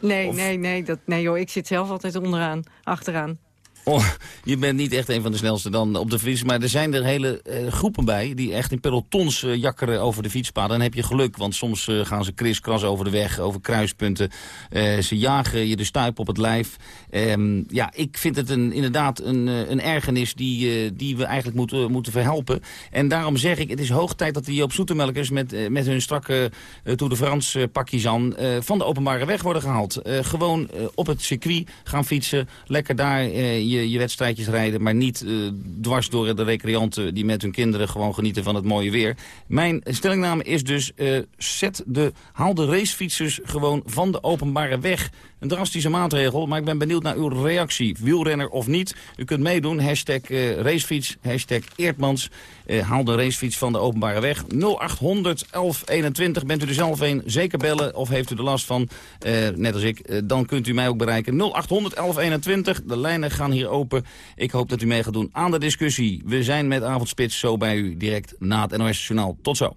Nee, of? nee, nee, dat, nee joh, ik zit zelf altijd onderaan, achteraan. Oh, je bent niet echt een van de snelste dan op de fiets. Maar er zijn er hele uh, groepen bij die echt in pelotons uh, jakkeren over de fietspaden. Dan heb je geluk, want soms uh, gaan ze kriskras over de weg, over kruispunten. ze jagen je de stuip op het lijf. Um, ja, ik vind het een, inderdaad een, een ergernis die, die we eigenlijk moeten, moeten verhelpen. En daarom zeg ik, het is hoog tijd dat die op Zoetemelkers met, met hun strakke Tour de France pakjes aan van de openbare weg worden gehaald. gewoon op het circuit gaan fietsen, lekker daar je, je wedstrijdjes rijden... maar niet uh, dwars door de recreanten die met hun kinderen gewoon genieten van het mooie weer. Mijn stellingname is dus, uh, zet de, haal de racefietsers gewoon van de openbare weg. Een drastische maatregel, maar ik ben benieuwd naar uw reactie. Wielrenner of niet, u kunt meedoen. Hashtag uh, racefiets, hashtag Eertmans. Uh, haal de racefiets van de openbare weg. 0800 1121, bent u er zelf een? Zeker bellen of heeft u er last van, uh, net als ik. dan kunt u mij ook bereiken. 0800 1121, de lijnen gaan hier open. Ik hoop dat u mee gaat doen aan de discussie. We zijn met Avondspits zo bij u direct na het NOS Journaal. Tot zo.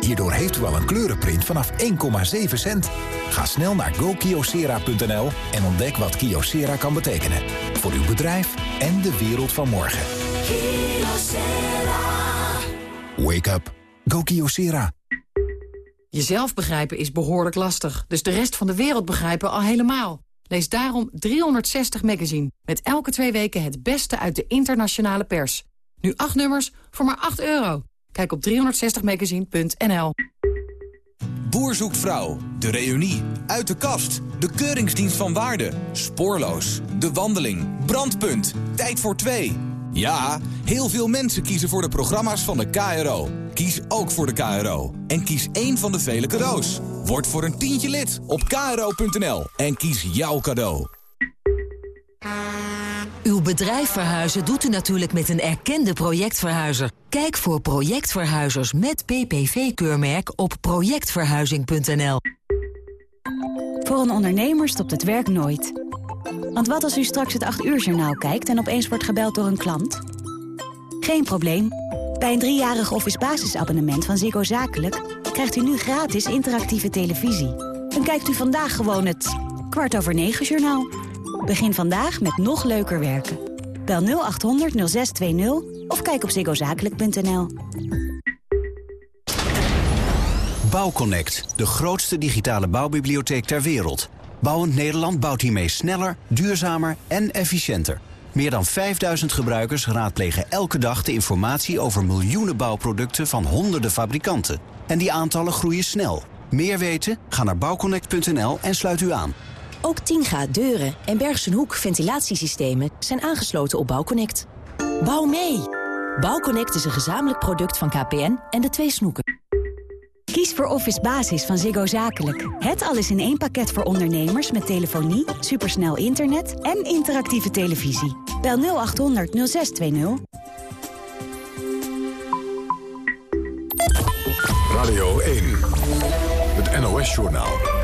Hierdoor heeft u al een kleurenprint vanaf 1,7 cent. Ga snel naar gokyocera.nl en ontdek wat Kyocera kan betekenen. Voor uw bedrijf en de wereld van morgen. Wake up. Go Kyocera. Jezelf begrijpen is behoorlijk lastig, dus de rest van de wereld begrijpen al helemaal. Lees daarom 360 Magazine, met elke twee weken het beste uit de internationale pers. Nu acht nummers voor maar 8 euro. Kijk op 360magazine.nl. Boer zoekt vrouw, de reunie, uit de kast, de keuringsdienst van waarde, spoorloos, de wandeling, brandpunt, tijd voor twee. Ja, heel veel mensen kiezen voor de programma's van de KRO. Kies ook voor de KRO. En kies één van de vele cadeaus. Word voor een tientje lid op kro.nl en kies jouw cadeau. Uw bedrijf verhuizen doet u natuurlijk met een erkende projectverhuizer. Kijk voor projectverhuizers met PPV-keurmerk op projectverhuizing.nl. Voor een ondernemer stopt het werk nooit. Want wat als u straks het 8 uur journaal kijkt en opeens wordt gebeld door een klant? Geen probleem. Bij een driejarig office basisabonnement van Ziggo Zakelijk... krijgt u nu gratis interactieve televisie. En kijkt u vandaag gewoon het kwart over negen journaal. Begin vandaag met nog leuker werken. Bel 0800 0620 of kijk op ziggozakelijk.nl. Bouwconnect, de grootste digitale bouwbibliotheek ter wereld. Bouwend Nederland bouwt hiermee sneller, duurzamer en efficiënter. Meer dan 5000 gebruikers raadplegen elke dag de informatie over miljoenen bouwproducten van honderden fabrikanten. En die aantallen groeien snel. Meer weten? Ga naar bouwconnect.nl en sluit u aan. Ook Tinga deuren en Bergsen Hoek ventilatiesystemen zijn aangesloten op Bouwconnect. Bouw mee! Bouwconnect is een gezamenlijk product van KPN en de twee snoeken. Kies voor Office Basis van Ziggo Zakelijk. Het alles in één pakket voor ondernemers met telefonie, supersnel internet en interactieve televisie. Bel 0800 0620. Radio 1, het NOS-journaal.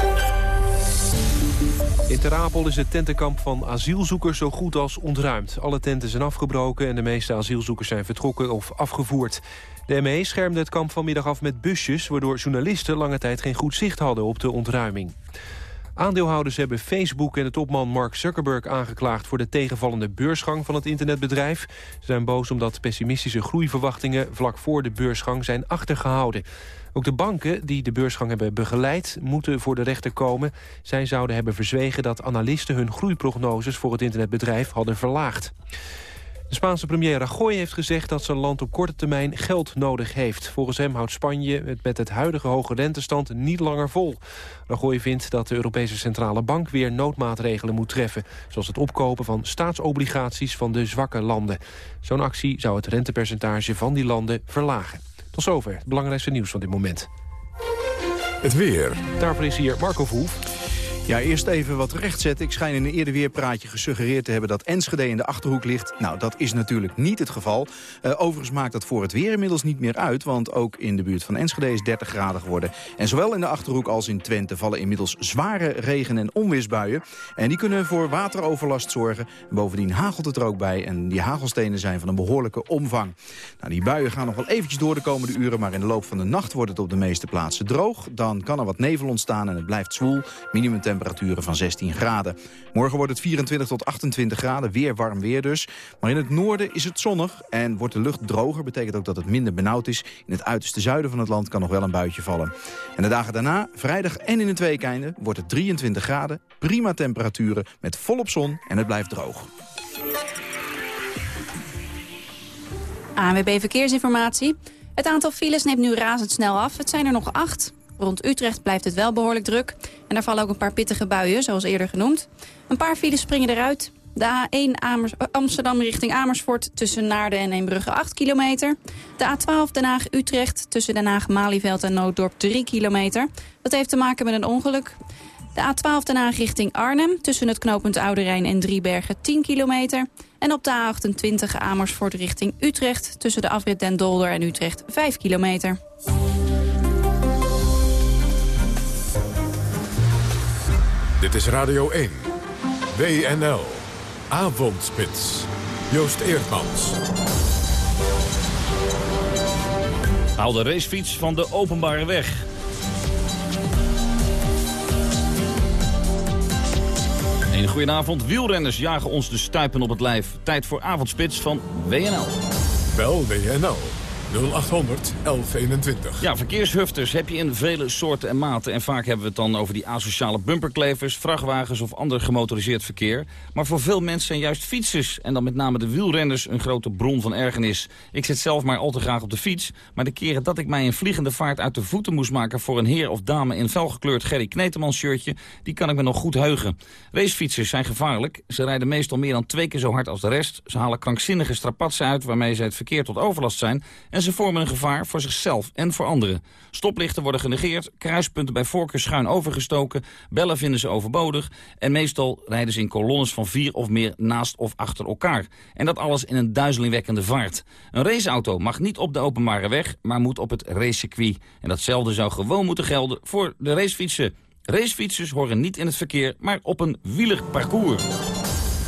In Ter Apel is het tentenkamp van asielzoekers zo goed als ontruimd. Alle tenten zijn afgebroken en de meeste asielzoekers zijn vertrokken of afgevoerd. De ME schermde het kamp vanmiddag af met busjes... waardoor journalisten lange tijd geen goed zicht hadden op de ontruiming. Aandeelhouders hebben Facebook en de topman Mark Zuckerberg aangeklaagd... voor de tegenvallende beursgang van het internetbedrijf. Ze zijn boos omdat pessimistische groeiverwachtingen... vlak voor de beursgang zijn achtergehouden. Ook de banken die de beursgang hebben begeleid... moeten voor de rechter komen. Zij zouden hebben verzwegen dat analisten hun groeiprognoses... voor het internetbedrijf hadden verlaagd. De Spaanse premier Rajoy heeft gezegd dat zijn land op korte termijn geld nodig heeft. Volgens hem houdt Spanje het met het huidige hoge rentestand niet langer vol. Rajoy vindt dat de Europese Centrale Bank weer noodmaatregelen moet treffen. Zoals het opkopen van staatsobligaties van de zwakke landen. Zo'n actie zou het rentepercentage van die landen verlagen. Tot zover het belangrijkste nieuws van dit moment. Het weer. Daarvoor is hier Marco Verhoef. Ja, eerst even wat rechtzetten. Ik schijn in een eerder weerpraatje gesuggereerd te hebben dat Enschede in de Achterhoek ligt. Nou, dat is natuurlijk niet het geval. Uh, overigens maakt dat voor het weer inmiddels niet meer uit, want ook in de buurt van Enschede is 30 graden geworden. En zowel in de Achterhoek als in Twente vallen inmiddels zware regen- en onweersbuien. En die kunnen voor wateroverlast zorgen. En bovendien hagelt het er ook bij en die hagelstenen zijn van een behoorlijke omvang. Nou, die buien gaan nog wel eventjes door de komende uren, maar in de loop van de nacht wordt het op de meeste plaatsen droog. Dan kan er wat nevel ontstaan en het blijft zwoel. Minimum temperaturen van 16 graden. Morgen wordt het 24 tot 28 graden, weer warm weer dus. Maar in het noorden is het zonnig en wordt de lucht droger. Betekent ook dat het minder benauwd is. In het uiterste zuiden van het land kan nog wel een buitje vallen. En de dagen daarna, vrijdag en in het weekeinde, wordt het 23 graden. Prima temperaturen met volop zon en het blijft droog. ANWB Verkeersinformatie. Het aantal files neemt nu razendsnel af. Het zijn er nog acht. Rond Utrecht blijft het wel behoorlijk druk. En daar vallen ook een paar pittige buien, zoals eerder genoemd. Een paar files springen eruit. De A1 Amers Amsterdam richting Amersfoort tussen Naarden en Eembrugge 8 kilometer. De A12 Den Haag-Utrecht tussen Den Haag-Malieveld en Nooddorp 3 kilometer. Dat heeft te maken met een ongeluk. De A12 Den Haag richting Arnhem tussen het knooppunt Oude Rijn en Driebergen 10 kilometer. En op de A28 Amersfoort richting Utrecht tussen de afrit Den Dolder en Utrecht 5 kilometer. Dit is Radio 1. WNL. Avondspits. Joost Eerdmans. Haal de racefiets van de openbare weg. Een goedenavond. Wielrenners jagen ons de stuipen op het lijf. Tijd voor avondspits van WNL. Bel WNL 0800 1121. Ja, verkeershufters heb je in vele soorten en maten. En vaak hebben we het dan over die asociale bumperklevers, vrachtwagens of ander gemotoriseerd verkeer. Maar voor veel mensen zijn juist fietsers en dan met name de wielrenners een grote bron van ergernis. Ik zit zelf maar al te graag op de fiets. Maar de keren dat ik mij in vliegende vaart uit de voeten moest maken voor een heer of dame in felgekleurd Gerry Kneteman shirtje, die kan ik me nog goed heugen. Racefietsers zijn gevaarlijk. Ze rijden meestal meer dan twee keer zo hard als de rest. Ze halen krankzinnige strapatsen uit waarmee ze het verkeer tot overlast zijn. En ze vormen een gevaar voor zichzelf en voor anderen. Stoplichten worden genegeerd, kruispunten bij voorkeur schuin overgestoken, bellen vinden ze overbodig en meestal rijden ze in kolonnes van vier of meer naast of achter elkaar. En dat alles in een duizelingwekkende vaart. Een raceauto mag niet op de openbare weg, maar moet op het racecircuit. En datzelfde zou gewoon moeten gelden voor de racefietsen. Racefietsers horen niet in het verkeer, maar op een wielerparcours.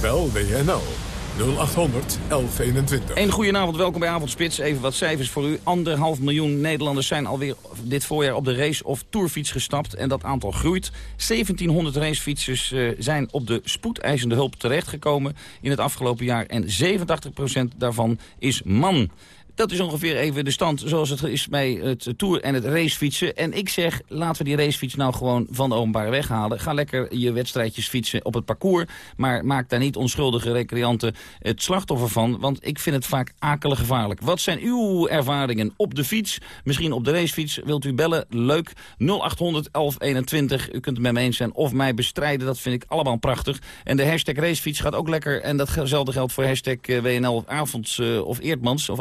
Bel WNL 0800 1121. Een goedenavond, welkom bij Avondspits. Even wat cijfers voor u. Anderhalf miljoen Nederlanders zijn alweer dit voorjaar op de race- of tourfiets gestapt. En dat aantal groeit. 1700 racefietsers uh, zijn op de spoedeisende hulp terechtgekomen in het afgelopen jaar. En 87% daarvan is man. Dat is ongeveer even de stand zoals het is bij het tour- en het racefietsen. En ik zeg, laten we die racefiets nou gewoon van de openbare weg halen. Ga lekker je wedstrijdjes fietsen op het parcours. Maar maak daar niet onschuldige recreanten het slachtoffer van. Want ik vind het vaak akelig gevaarlijk. Wat zijn uw ervaringen op de fiets? Misschien op de racefiets. Wilt u bellen? Leuk. 0800 1121. U kunt het met me eens zijn of mij bestrijden. Dat vind ik allemaal prachtig. En de hashtag racefiets gaat ook lekker. En datzelfde geldt voor hashtag WNL avonds of Eerdmans of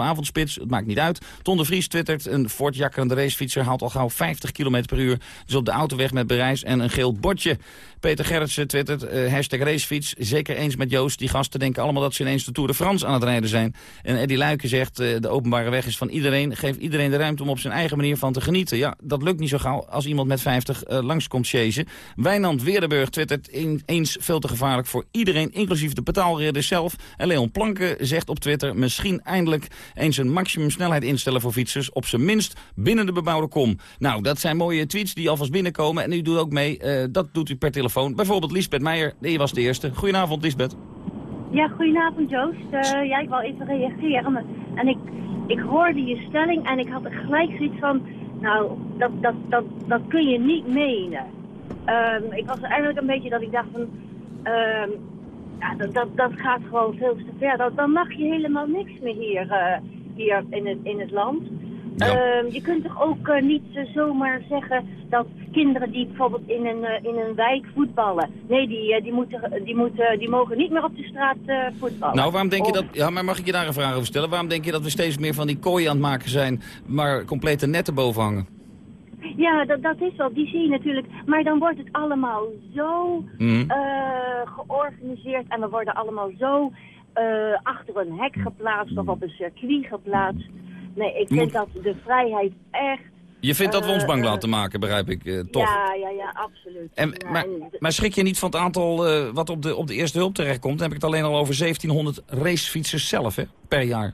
Het maakt niet uit. Ton de Vries twittert, een voortjakkerende racefietser haalt al gauw 50 km per uur. Dus op de autoweg met bereis en een geel bordje. Peter Gerritsen twittert, uh, hashtag racefiets. Zeker eens met Joost. Die gasten denken allemaal dat ze ineens de Tour de France aan het rijden zijn. En Eddie Luiken zegt, uh, de openbare weg is van iedereen. Geef iedereen de ruimte om op zijn eigen manier van te genieten. Ja, dat lukt niet zo gauw als iemand met 50 uh, langskomt chasen. Wijnand Weerdenburg twittert, eens veel te gevaarlijk voor iedereen. Inclusief de betaalridders zelf. En Leon Planken zegt op Twitter, misschien eindelijk eens een maximum snelheid instellen voor fietsers. Op zijn minst binnen de bebouwde kom. Nou, dat zijn mooie tweets die alvast binnenkomen. En u doet ook mee, uh, dat doet u per telefoon. Bijvoorbeeld Lisbeth Meijer, die was de eerste. Goedenavond Lisbeth. Ja, goedenavond Joost. Uh, ja, ik wil even reageren. En ik, ik hoorde je stelling en ik had gelijk zoiets van... Nou, dat, dat, dat, dat kun je niet menen. Um, ik was eigenlijk een beetje dat ik dacht van... Um, ja, dat, dat, dat gaat gewoon veel te ver. Dan, dan mag je helemaal niks meer hier, uh, hier in, het, in het land. Ja. Uh, je kunt toch ook uh, niet uh, zomaar zeggen dat kinderen die bijvoorbeeld in een, uh, in een wijk voetballen... Nee, die, die, moeten, die, moeten, die mogen niet meer op de straat voetballen. Nou, waarom denk je dat... Ja, maar mag ik je daar een vraag over stellen? Waarom denk je dat we steeds meer van die kooien aan het maken zijn... maar complete netten boven hangen? Ja, dat, dat is wel. Die zie je natuurlijk. Maar dan wordt het allemaal zo mm. georganiseerd... en we worden allemaal zo achter een hek geplaatst of op een circuit geplaatst... Nee, ik vind dat de vrijheid echt... Je vindt dat we ons bang uh, laten maken, begrijp ik, uh, toch? Ja, ja, ja, absoluut. En, ja, maar, en, maar schrik je niet van het aantal uh, wat op de, op de eerste hulp terechtkomt? Dan heb ik het alleen al over 1700 racefietsers zelf, hè, per jaar.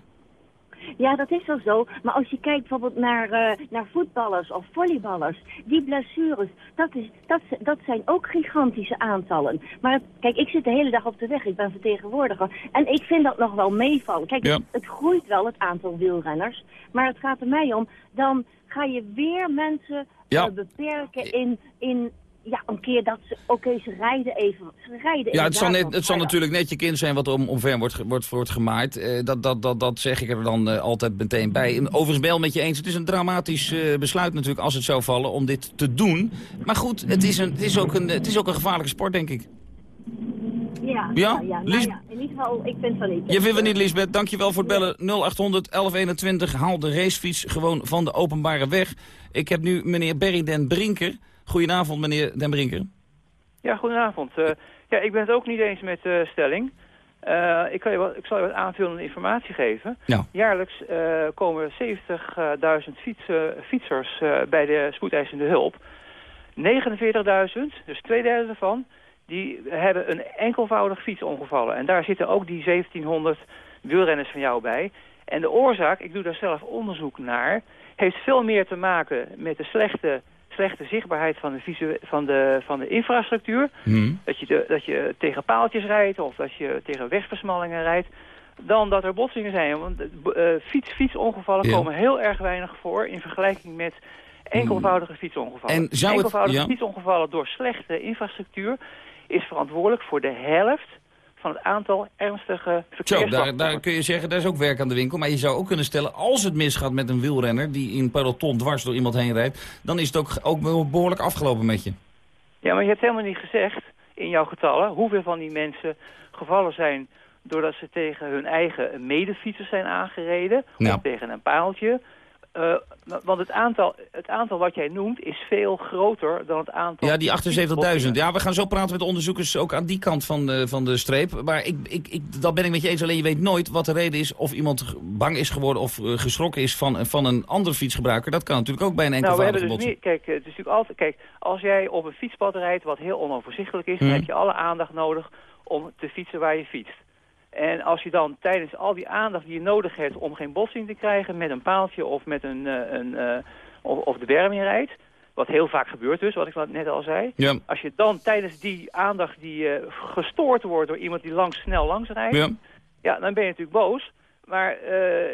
Ja, dat is wel zo. Maar als je kijkt bijvoorbeeld naar, uh, naar voetballers of volleyballers, die blessures, dat, is, dat, dat zijn ook gigantische aantallen. Maar kijk, ik zit de hele dag op de weg, ik ben vertegenwoordiger. En ik vind dat nog wel meevallen. Kijk, ja. het, groeit wel, het aantal wielrenners. Maar het gaat er mij om, dan ga je weer mensen ja. uh, beperken in, in ja, een keer dat ze, oké, okay, ze rijden even. Ze rijden ja, het zal, net, het zal natuurlijk net je kind zijn wat om, omver wordt, wordt, wordt gemaaid. Uh, dat, dat, dat, dat zeg ik er dan uh, altijd meteen bij. En overigens ben met je eens, het is een dramatisch uh, besluit natuurlijk als het zou vallen om dit te doen. Maar goed, het is, een, het is, ook, een, het is ook een gevaarlijke sport, denk ik. Ja, ja? ja, ja, nou ja, in ieder geval, ik vind van niet. Je vindt van niet, Lisbeth. Dankjewel voor het bellen. 0800 1121. Haal de racefiets gewoon van de openbare weg. Ik heb nu meneer Berry den Brinker. Goedenavond, meneer Den Brinker. Ja, goedenavond. Uh, ja, ik ben het ook niet eens met de uh, stelling. Uh, ik, kan je wat, ik zal je wat aanvullende informatie geven. Ja. Jaarlijks komen 70.000 fiets, fietsers bij de spoedeisende hulp. 49.000, dus twee derde ervan, die hebben een enkelvoudig fietsongevallen. En daar zitten ook die 1700 wielrenners van jou bij. En de oorzaak, ik doe daar zelf onderzoek naar, heeft veel meer te maken met de slechte slechte zichtbaarheid van de, visu van de, van de infrastructuur. Hmm. Dat, je de, dat je tegen paaltjes rijdt of dat je tegen wegversmallingen rijdt. dan dat er botsingen zijn. Want uh, fiets, fietsongevallen Ja. komen heel erg weinig voor in vergelijking met enkelvoudige fietsongevallen. En zou het- enkelvoudige ja. fietsongevallen door slechte infrastructuur is verantwoordelijk voor de helft van het aantal ernstige Zo, verkeersslachtoffers. daar, daar kun je zeggen, daar is ook werk aan de winkel. Maar je zou ook kunnen stellen, als het misgaat met een wielrenner... die in peloton dwars door iemand heen rijdt... dan is het ook, ook behoorlijk afgelopen met je. Ja, maar je hebt helemaal niet gezegd in jouw getallen hoeveel van die mensen gevallen zijn doordat ze tegen hun eigen medefietsers zijn aangereden Nou. of tegen een paaltje. Eh, want het aantal, het aantal wat jij noemt is veel groter dan het aantal... Ja, die 78.000. Ja, we gaan zo praten met de onderzoekers ook aan die kant van de, van de streep. Maar ik, ik, ik, dat ben ik met je eens. Alleen je weet nooit wat de reden is of iemand bang is geworden of eh, geschrokken is van, van een andere fietsgebruiker. Dat kan natuurlijk ook bij een Nou, we enkelvoudige hebben dus meer, kijk, het is natuurlijk altijd, kijk, als jij op een fietspad rijdt wat heel onoverzichtelijk is, Hmm. dan heb je alle aandacht nodig om te fietsen waar je fietst. En als je dan tijdens al die aandacht die je nodig hebt om geen botsing te krijgen met een paaltje of met een, eh, een eh, of, of de berm in rijdt, wat heel vaak gebeurt dus, wat ik net al zei. Ja. Als je dan tijdens die aandacht die eh, gestoord wordt door iemand die langs, snel langs rijdt, Ja. ja, dan ben je natuurlijk boos. Maar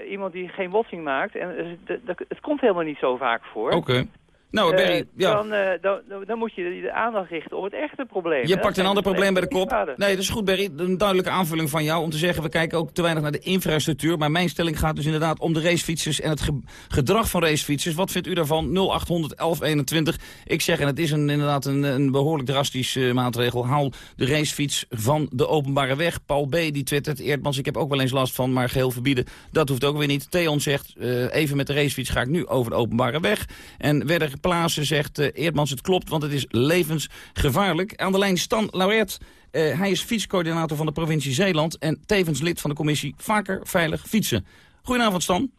iemand die geen botsing maakt, en het komt helemaal niet zo vaak voor. Oké. Nou, Eh, Berry, ja. dan, eh, dan, dan- dan moet je de aandacht richten op het echte probleem. Je pakt een ander probleem bij de kop. Nee, dat is goed, Berry. Een duidelijke aanvulling van jou om te zeggen... we kijken ook te weinig naar de infrastructuur. Maar mijn stelling gaat dus inderdaad om de racefietsers... en het ge- gedrag van racefietsers. Wat vindt u daarvan? 0800 1121. Ik zeg, en het is een, inderdaad een, een behoorlijk drastische maatregel... haal de racefiets van de openbare weg. Paul B. die twittert, Eerdmans, ik heb ook wel eens last van... maar geheel verbieden, dat hoeft ook weer niet. Theon zegt, eh, even met de racefiets ga ik nu over de openbare weg. En Werder Plaassen zegt, eh, Eerdmans, het klopt, want het is levensgevaarlijk. Aan de lijn Stan Lauret. Eh, hij is fietscoördinator van de provincie Zeeland... en tevens lid van de commissie Vaker Veilig Fietsen. Goedenavond, Stan.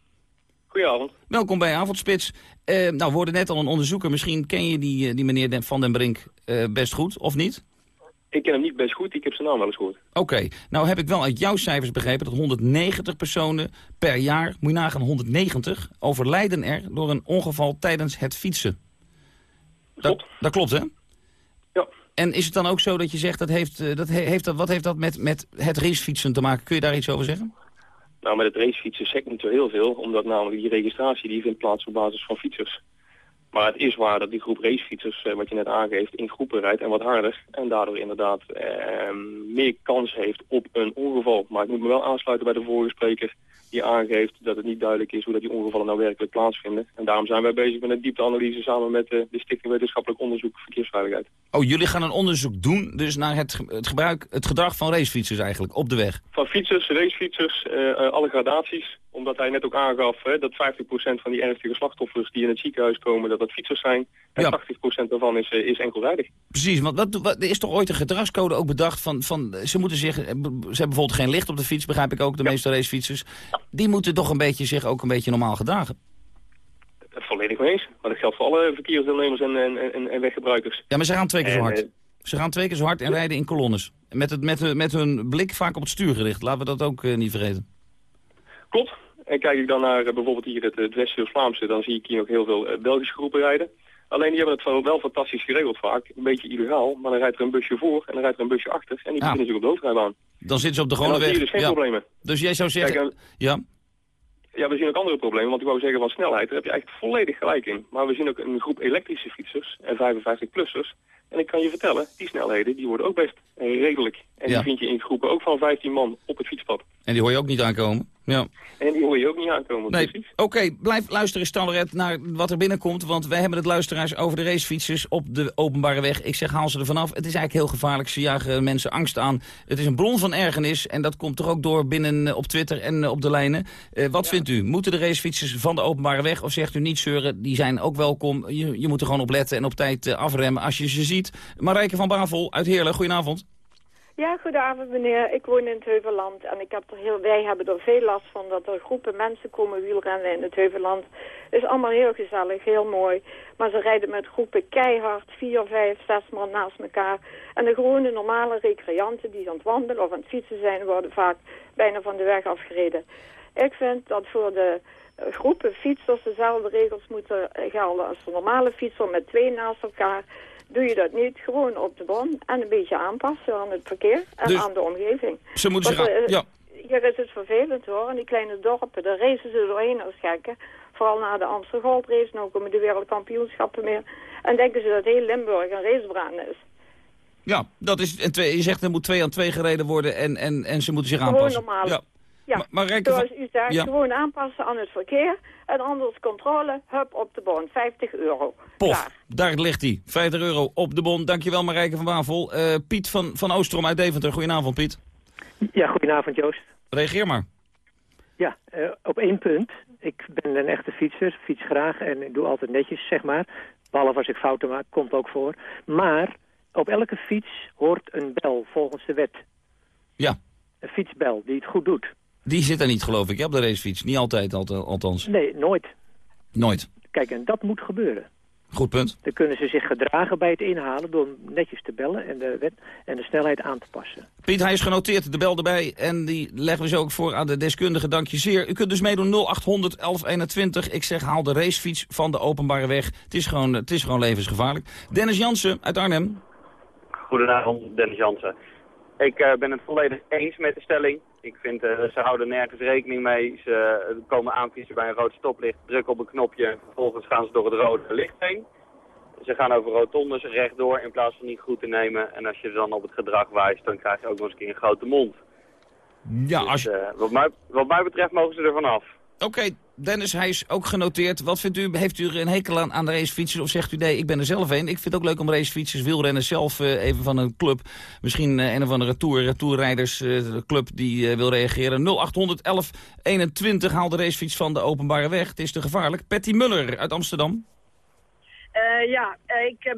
Goedenavond. Welkom bij Avondspits. Eh, nou, we hoorden net al een onderzoeker. Misschien ken je die, die meneer Van den Brink best goed, of niet? Ik ken hem niet best goed, ik heb zijn naam wel eens gehoord. Oké, nou heb ik wel uit jouw cijfers begrepen dat 190 personen per jaar, moet je nagaan 190, overlijden er door een ongeval tijdens het fietsen. Dat, dat klopt, hè? Ja. En is het dan ook zo dat je zegt, dat heeft, eh, dat he- heeft dat, wat heeft dat met, met het racefietsen te maken? Kun je daar iets over zeggen? Nou, met het racefietsen zegt niet zo heel veel, omdat namelijk die registratie die vindt plaats op basis van fietsers. Maar het is waar dat die groep racefietsers, eh, wat je net aangeeft, in groepen rijdt en wat harder. En daardoor inderdaad eh, meer kans heeft op een ongeval. Maar ik moet me wel aansluiten bij de vorige spreker die aangeeft dat het niet duidelijk is hoe dat die ongevallen nou werkelijk plaatsvinden. En daarom zijn wij bezig met een diepteanalyse samen met eh, de Stichting Wetenschappelijk Onderzoek Verkeersveiligheid. Oh, jullie gaan een onderzoek doen dus naar het, het gebruik, het gedrag van racefietsers eigenlijk, op de weg. Van fietsers, racefietsers, eh, eh, alle gradaties. Omdat hij net ook aangaf hè, dat 50% van die ernstige slachtoffers die in het ziekenhuis komen, dat dat fietsers zijn. En 80% daarvan is, is enkelrijdig. Precies, want wat, wat, er is toch ooit een gedragscode ook bedacht van, van ze moeten zich, ze hebben bijvoorbeeld geen licht op de fiets, begrijp ik ook, de meeste racefietsers. Die moeten toch een beetje zich ook een beetje normaal gedragen. Dat volledig mee eens. Maar dat geldt voor alle verkeersdeelnemers en, en, en, en weggebruikers. Ja, maar ze gaan twee keer zo hard. eh, Ze gaan twee keer zo hard en rijden in kolonnes. Met, het, met, hun- met hun blik vaak op het stuur gericht. Laten we dat ook eh, niet vergeten. Klopt. En kijk ik dan naar eh, bijvoorbeeld hier het, het West-Vlaamse, dan zie ik hier ook heel veel Belgische groepen rijden. Alleen die hebben het wel- wel fantastisch geregeld vaak. Een beetje illegaal, maar dan rijdt er een busje voor en dan rijdt er een busje achter. En die beginnen zich op de hoofdrijbaan. Dan zitten ze op de gewone weg. dus geen ja. problemen. Dus jij zou zeggen... Kijk, en- ja? Ja, we zien ook andere problemen, want ik wou zeggen van snelheid, daar heb je echt volledig gelijk in. Maar we zien ook een groep elektrische fietsers en 55-plussers. En ik kan je vertellen, die snelheden die worden ook best redelijk. En Ja. die vind je in groepen ook van 15 man op het fietspad. En die hoor je ook niet aankomen. Ja. En die hoor je ook niet aankomen, Nee, precies. oké, blijf luisteren Stalleret naar wat er binnenkomt. Want wij hebben het luisteraars over de racefietsers op de openbare weg. Ik zeg haal ze er vanaf. Het is eigenlijk heel gevaarlijk. Ze jagen mensen angst aan. Het is een bron van ergernis. En dat komt toch ook door binnen eh, op Twitter en eh, op de lijnen. Eh, wat vindt u? Moeten de racefietsers van de openbare weg? Of zegt u niet zeuren? Die zijn ook welkom. Je, je moet er gewoon op letten en op tijd afremmen als je ze ziet. Marijke van Bavel uit Heerlen, goedenavond. Ja, goedenavond meneer. Ik woon in het Heuvelland en ik heb er heel, wij hebben er veel last van dat er groepen mensen komen wielrennen in het Heuvelland. Het is allemaal heel gezellig, heel mooi. Maar ze rijden met groepen keihard, vier, vijf, zes man naast elkaar. En de gewone normale recreanten die aan het wandelen of aan het fietsen zijn, worden vaak bijna van de weg afgereden. Ik vind dat voor de groepen fietsers dezelfde regels moeten eh, gelden als de normale fietser met twee naast elkaar. Doe je dat niet, gewoon op de bron en een beetje aanpassen aan het verkeer en Dus- aan de omgeving. Ze moeten zich aan- eh, ja. hier is het vervelend hoor. In die kleine dorpen, daar racen ze doorheen als gekken. Vooral na de Amsterdam Gold Race, nou komen de wereldkampioenschappen meer. En denken ze dat heel Limburg een racebaan is. Ja, dat is, en twee, je zegt er moet twee aan twee gereden worden en, en, en ze moeten zich Gewoon aanpassen. normaal. Ja. Ja, Maar- maar Rijke zoals u zegt, Ja. gewoon aanpassen aan het verkeer. En anders controle, hup, op de bon, 50 euro. Pof, daar ligt hij. 50 euro op de bon. Dankjewel Marijke van Wavel. Eh, Piet van, van Oostrom uit Deventer. Goedenavond Piet. Ja, goedenavond Joost. Reageer maar. Ja, eh, op één punt. Ik ben een echte fietser, fiets graag en ik doe altijd netjes, zeg maar. Behalve als ik fouten maak, komt ook voor. Maar op elke fiets hoort een bel volgens de wet. Ja. Een fietsbel die het goed doet. Die zit er niet geloof ik hè, op de racefiets. Niet altijd, alth- althans. Nee, nooit. Nooit. Kijk, en dat moet gebeuren. Goed punt. Dan kunnen ze zich gedragen bij het inhalen door netjes te bellen en de wet en de snelheid aan te passen. Piet, hij is genoteerd. De bel erbij. En die leggen we zo ook voor aan de deskundige. Dank je zeer. U kunt dus meedoen 0800 1121. Ik zeg haal de racefiets van de openbare weg. Het is gewoon, het is gewoon levensgevaarlijk. Dennis Jansen uit Arnhem. Goedenavond, Dennis Jansen. Ik eh, ben het volledig eens met de stelling. Ik vind, eh, ze houden nergens rekening mee. Ze eh, komen aanfietsen bij een rood stoplicht, drukken op een knopje en vervolgens gaan ze door het rode licht heen. Ze gaan over rotondes rechtdoor in plaats van niet goed te nemen. En als je dan op het gedrag wijst, dan krijg je ook nog eens een keer een grote mond. Ja, als Dus, eh, wat, mij, wat mij betreft mogen ze er vanaf. Oké, Dennis, hij is ook genoteerd. Wat vindt u? Heeft u er een hekel aan, aan de racefietsers? Of zegt u nee, ik ben er zelf een. Ik vind het ook leuk om racefietsers, wielrenners zelf eh, even van een club. Misschien eh, een of andere tour, eh, club die wil reageren. 0800 1121 haal de racefiets van de openbare weg. Het is te gevaarlijk. Patty Muller uit Amsterdam. Ja, ik, eh,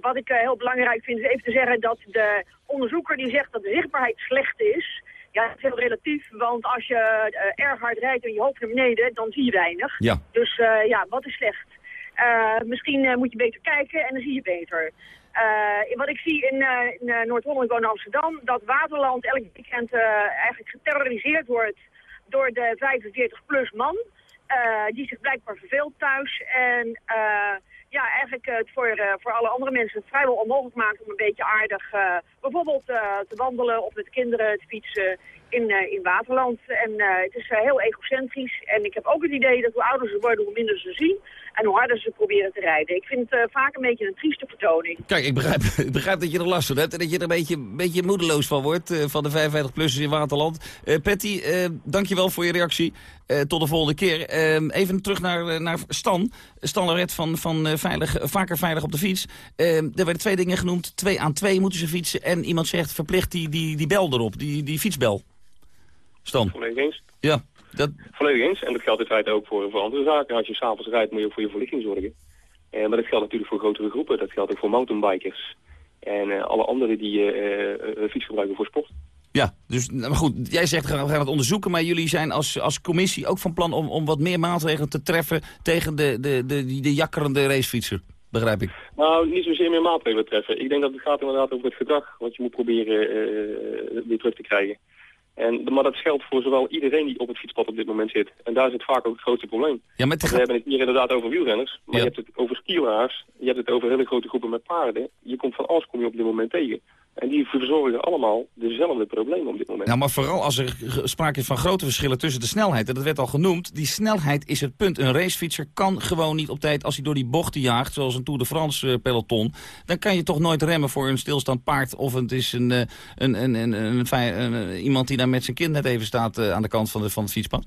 wat ik heel belangrijk vind is even te zeggen dat de onderzoeker die zegt dat de zichtbaarheid slecht is, ja, dat is heel relatief, want als je eh, erg hard rijdt en je hoofd naar beneden, dan zie je weinig. Ja. Dus eh, ja, wat is slecht? Eh, misschien moet je beter kijken en dan zie je beter. Wat ik zie in, in Noord-Holland, ik woon in Amsterdam, dat Waterland elk weekend eigenlijk geterroriseerd wordt door de 45-plus man. die zich blijkbaar verveelt thuis. En eh, ja, eigenlijk eh, het voor, eh, voor alle andere mensen vrijwel onmogelijk maakt om een beetje aardig eh, bijvoorbeeld eh, te wandelen of met kinderen te fietsen in, eh, in Waterland. En eh, het is eh, heel egocentrisch. En ik heb ook het idee dat hoe ouder ze worden, hoe minder ze zien. En hoe harder ze proberen te rijden. Ik vind het vaak een beetje een trieste vertoning. Kijk, ik begrijp, ik begrijp dat je er last van hebt en dat je er een beetje, beetje moedeloos van wordt van de 55-plussers in Waterland. Patty, dankjewel voor je reactie. Tot de volgende keer. Eh, even terug naar, naar Stan. Stan Loret van, van veilig, Vaker Veilig op de Fiets. Eh, er werden twee dingen genoemd. Twee aan twee moeten ze fietsen. En iemand zegt verplicht die, die, die bel erop, die, die fietsbel. Stan. Volledig eens. Ja, dat... Volledig eens. En dat geldt in feite ook voor, voor andere zaken. Als je s'avonds rijdt, moet je ook voor je verlichting zorgen. Eh, maar dat geldt natuurlijk voor grotere groepen. Dat geldt ook voor mountainbikers. En eh, alle anderen die eh, fiets gebruiken voor sport. Ja, dus nou, maar goed, jij zegt we gaan het onderzoeken, maar jullie zijn als, als commissie ook van plan om, om wat meer maatregelen te treffen tegen de, de, de, die- de jakkerende racefietser, begrijp ik. Nou, niet zozeer meer maatregelen treffen. Ik denk dat het gaat inderdaad over het gedrag wat je moet proberen eh, weer terug te krijgen. En, maar dat geldt voor zowel iedereen die op het fietspad op dit moment zit. En daar zit vaak ook het grootste probleem. Ja, maar we hebben het hier inderdaad over wielrenners, maar je hebt het over skielaars, je hebt het over hele grote groepen met paarden. Je komt van alles kom je op dit moment tegen. En die verzorgen allemaal dezelfde problemen op dit moment. Nou, maar vooral als er sprake is van grote verschillen tussen de snelheid, en dat werd al genoemd, die snelheid is het punt. Een racefietser kan gewoon niet op tijd, als hij door die bochten jaagt, zoals een Tour de France eh, peloton, dan kan je toch nooit remmen voor een stilstand paard, of het is een, eh, een, een, een, eh, iemand die daar met zijn kind net even staat aan de kant van, van het fietspad.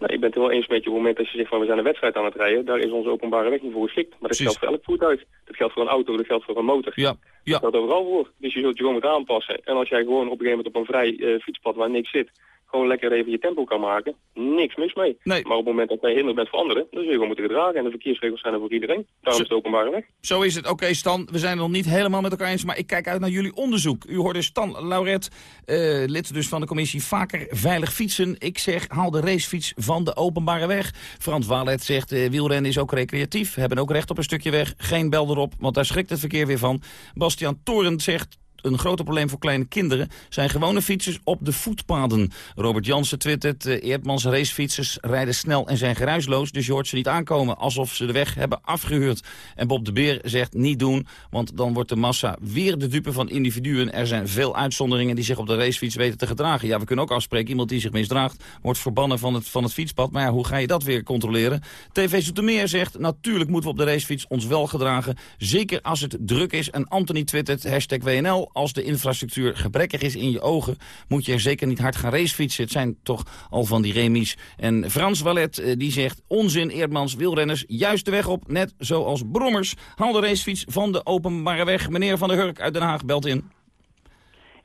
Nou, ik ben het wel eens met je op het moment dat je zegt van we zijn een wedstrijd aan het rijden, daar is onze openbare weg niet voor geschikt. Maar dat Precies. geldt voor elk voertuig. Dat geldt voor een auto, dat geldt voor een motor. Ja, ja. Dat geldt overal voor. Dus je zult je gewoon moeten aanpassen. En als jij gewoon op een gegeven moment op een vrij eh, fietspad waar niks zit, gewoon lekker even je tempo kan maken, niks mis mee. Maar op het moment dat jij hinder bent voor anderen, dan zul je gewoon moeten gedragen. En de verkeersregels zijn er voor iedereen. Daarom is de openbare weg. Zo is het. Oké, Stan, we zijn het nog niet helemaal met elkaar eens, maar ik kijk uit naar jullie onderzoek. U hoorde Stan Lauret, eh, lid dus van de commissie Vaker Veilig Fietsen. Ik zeg, haal de racefiets van de openbare weg. Frans Walet zegt, eh, wielrennen is ook recreatief. Hebben ook recht op een stukje weg. Geen bel erop, want daar schrikt het verkeer weer van. Bastiaan Torend zegt, een groter probleem voor kleine kinderen... zijn gewone fietsers op de voetpaden. Robert Jansen twittert, uh, Eerdmans racefietsers rijden snel en zijn geruisloos... dus je hoort ze niet aankomen, alsof ze de weg hebben afgehuurd. En Bob de Beer zegt niet doen, want dan wordt de massa weer de dupe van individuen. Er zijn veel uitzonderingen die zich op de racefiets weten te gedragen. Ja, we kunnen ook afspreken, iemand die zich misdraagt... wordt verbannen van het, van het fietspad. Maar ja, hoe ga je dat weer controleren? TV Zoetermeer zegt, natuurlijk moeten we op de racefiets ons wel gedragen. Zeker als het druk is. En Anthony twittert, hashtag WNL, als de infrastructuur gebrekkig is in je ogen... moet je er zeker niet hard gaan racefietsen. Het zijn toch al van die remies. En Frans Wallet, eh, die zegt, onzin Eerdmans, wielrenners, juist de weg op. Net zoals brommers. Haal de racefiets van de openbare weg. Meneer Van der Hurk uit Den Haag belt in.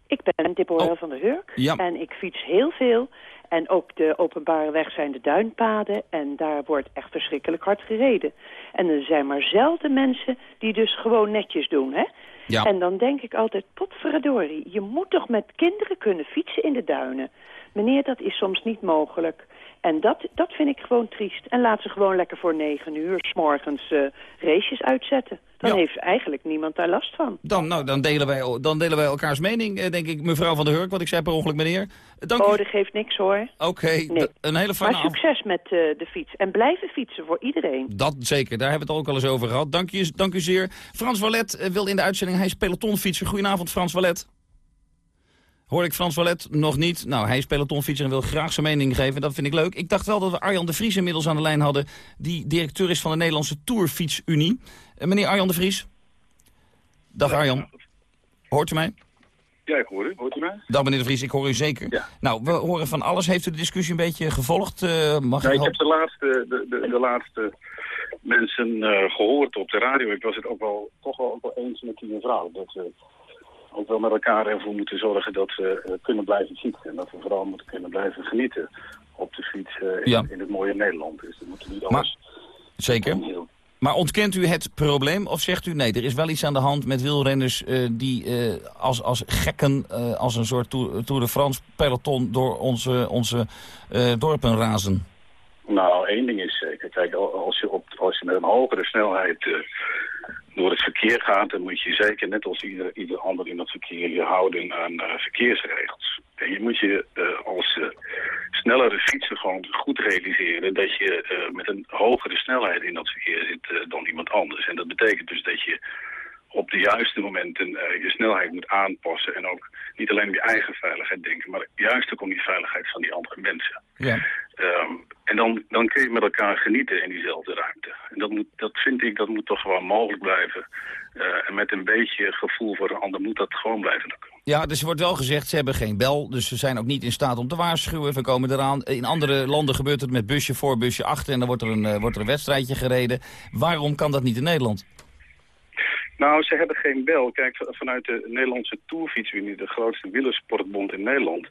Ik ben Deborah van der Hurk Ja. en ik fiets heel veel. En ook de openbare weg zijn de duinpaden en daar wordt echt verschrikkelijk hard gereden. En er zijn maar zelden mensen die dus gewoon netjes doen, hè? Ja. En dan denk ik altijd, potverdorie, je moet toch met kinderen kunnen fietsen in de duinen. Meneer, dat is soms niet mogelijk. En dat, dat vind ik gewoon triest. En laat ze gewoon lekker voor negen uur s morgens eh, races uitzetten. Dan Ja. heeft eigenlijk niemand daar last van. Dan, nou, dan, delen wij, dan delen wij elkaars mening, eh, denk ik. Mevrouw Van der Hurk, wat ik zei per ongeluk, meneer. Dank oh, u. dat geeft niks hoor. Oké, Nee. een hele fijne Maar succes met eh, de fiets. En blijven fietsen voor iedereen. Dat zeker, daar hebben we het ook al eens over gehad. Dank u, dank u zeer. Frans Wallet wil in de uitzending, hij is pelotonfietser. Goedenavond, Frans Wallet. Hoor ik Frans Wallet nog niet? Nou, hij is pelotonfietser en wil graag zijn mening geven. Dat vind ik leuk. Ik dacht wel dat we Arjan de Vries inmiddels aan de lijn hadden... die directeur is van de Nederlandse Tourfietsunie. Uh, meneer Arjan de Vries. Dag Arjan. Hoort u mij? Ja, ik hoor u. Hoort u mij? Dag meneer de Vries, ik hoor u zeker. Nou, we horen van alles. Heeft u de discussie een beetje gevolgd? Uh, mag nee, ik ik heb de laatste, de, de, de laatste mensen uh, gehoord op de radio. Ik was het ook wel, toch wel, ook wel eens met die mevrouw. Dat ook wel met elkaar ervoor moeten zorgen dat we uh, kunnen blijven fietsen. En dat we vooral moeten kunnen blijven genieten op de fiets uh, in, Ja. in het mooie Nederland. Dus we moeten niet Maar- alles... Zeker. Maar ontkent u het probleem of zegt u nee, er is wel iets aan de hand met wielrenners eh, die eh, als, als gekken, eh, als een soort Tour, de France peloton door onze, onze eh, dorpen razen? Nou, één ding is zeker. Kijk, al- als je, op, als je met een hogere snelheid eh, door het verkeer gaat... dan moet je zeker, net als ieder, ieder ander in het verkeer... je houden aan eh, verkeersregels. En je moet je eh, als eh, snellere fietser gewoon goed realiseren... dat je met een hogere snelheid in dat verkeer zit dan iemand anders. En dat betekent dus dat je op de juiste momenten je snelheid moet aanpassen... en ook niet alleen om je eigen veiligheid denken... maar juist ook om die veiligheid van die andere mensen. Ja. Ehm, en dan, dan kun je met elkaar genieten in diezelfde ruimte. En dat, moet, dat vind ik, dat moet toch gewoon mogelijk blijven. Eh, en met een beetje gevoel voor een ander moet dat gewoon blijven lukken. Ja, dus er wordt wel gezegd, ze hebben geen bel, dus ze zijn ook niet in staat om te waarschuwen. We komen eraan. In andere landen gebeurt het met busje voor, busje achter en dan wordt er een, eh, wordt er een wedstrijdje gereden. Waarom kan dat niet in Nederland? Nou, ze hebben geen bel. Kijk, vanuit de Nederlandse Tourfietsunie, de grootste wielersportbond in Nederland,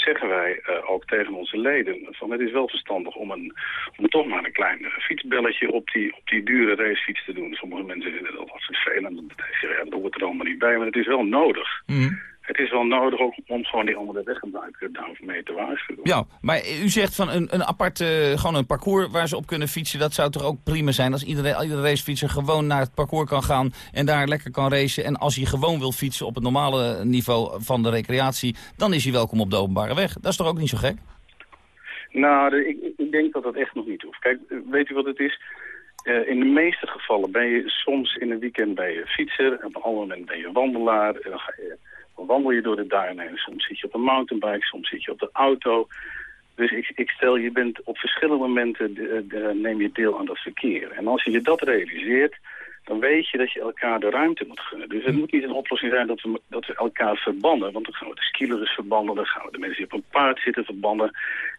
zeggen wij eh, ook tegen onze leden van het is wel verstandig om, een, om toch maar een klein eh, fietsbelletje op die, op die dure racefiets te doen. Sommige mensen vinden dat wat vervelend. Ja, dat er allemaal niet bij, maar het is wel nodig. Het is wel nodig om gewoon die andere weggebruiker daarover mee te waarschuwen. Ja, maar u zegt van een, een apart, eh, gewoon een parcours waar ze op kunnen fietsen. Dat zou toch ook prima zijn als iedere, iedere racefietser gewoon naar het parcours kan gaan en daar lekker kan racen. En als hij gewoon wil fietsen op het normale niveau van de recreatie, dan is hij welkom op de openbare weg. Dat is toch ook niet zo gek? Nou, ik, ik denk dat dat echt nog niet hoeft. Kijk, weet u wat het is? Eh, in de meeste gevallen ben je soms in een weekend ben je fietser, en op een ander moment ben je wandelaar. En dan, ga je, dan wandel je door de duinen. Soms zit je op een mountainbike, soms zit je op de auto. Dus ik, ik stel, je bent op verschillende momenten de- de- neem je deel aan dat verkeer. En als je je dat realiseert, dan weet je dat je elkaar de ruimte moet gunnen. Dus het moet niet een oplossing zijn dat we, dat we elkaar verbannen. Want dan gaan we de skilers verbannen, dan gaan we de mensen die op een paard zitten verbannen.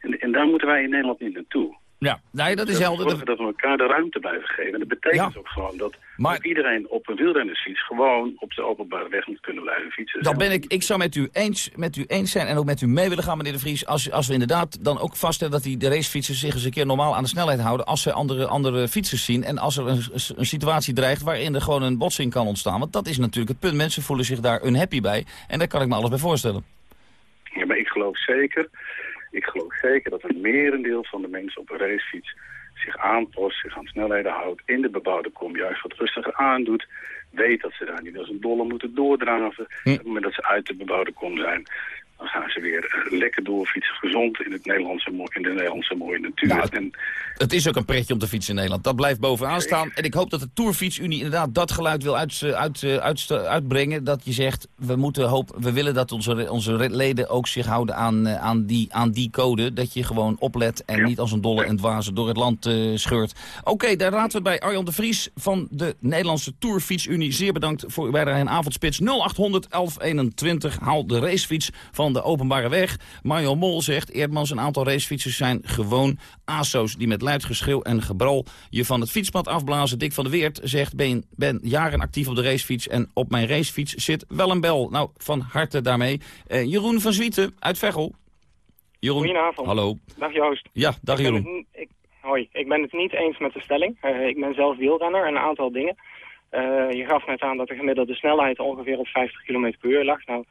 En, en daar moeten wij in Nederland niet naartoe. Ja, nee, dat is We helder. zorgen dat we elkaar de ruimte blijven geven. En dat betekent ook gewoon dat ook iedereen op een wielrennersfiets gewoon op de openbare weg moet kunnen blijven fietsen. Dan ben ik, ik zou met u, eens, met u eens zijn en ook met u mee willen gaan, meneer De Vries. Als, als we inderdaad dan ook vaststellen dat die, de racefietsers zich eens een keer normaal aan de snelheid houden. Als ze andere, andere fietsers zien en als er een, een situatie dreigt waarin er gewoon een botsing kan ontstaan. Want dat is natuurlijk het punt. Mensen voelen zich daar unhappy bij. En daar kan ik me alles bij voorstellen. Ja, maar ik geloof zeker, ik geloof zeker dat een merendeel van de mensen op een racefiets zich aanpast, zich aan snelheden houdt, in de bebouwde kom juist wat rustiger aandoet, weet dat ze daar niet als een dolle moeten doordraven, op het moment dat ze uit de bebouwde kom zijn. Dan gaan ze weer eh, lekker doorfietsen, gezond in, het Nederlandse, in de Nederlandse mooie natuur. Nou, en Het is ook een pretje om te fietsen in Nederland. Dat blijft bovenaan staan. En ik hoop dat de Tourfietsunie inderdaad dat geluid wil uit, uit, uit, uitbrengen. Dat je zegt, we, moeten hoop, we willen dat onze, onze leden ook zich houden aan, eh, aan, die, aan die code. Dat je gewoon oplet en niet als een dolle en dwaze door het land eh, scheurt. Oké, daar laten we bij Arjan de Vries van de Nederlandse Tourfietsunie. Zeer bedankt voor uw bijdrage in avondspits 0800 1121. Haal de racefiets van de openbare weg. Mario Mol zegt, Eerdmans, een aantal racefietsers zijn gewoon ASO's... die met luid geschreeuw en gebral je van het fietspad afblazen. Dick van der Weert zegt, ben, ben jaren actief op de racefiets... en op mijn racefiets zit wel een bel. Nou, van harte daarmee. Eh, Jeroen van Zwieten uit Veghel. Jeroen, Goedenavond. hallo. Dag Joost. Ja, dag Ik Jeroen. het ik, hoi, ik ben het niet eens met de stelling. Eh, ik ben zelf wielrenner en een aantal dingen. Eh, je gaf net aan dat de gemiddelde snelheid ongeveer op 50 km per uur lag. Nou,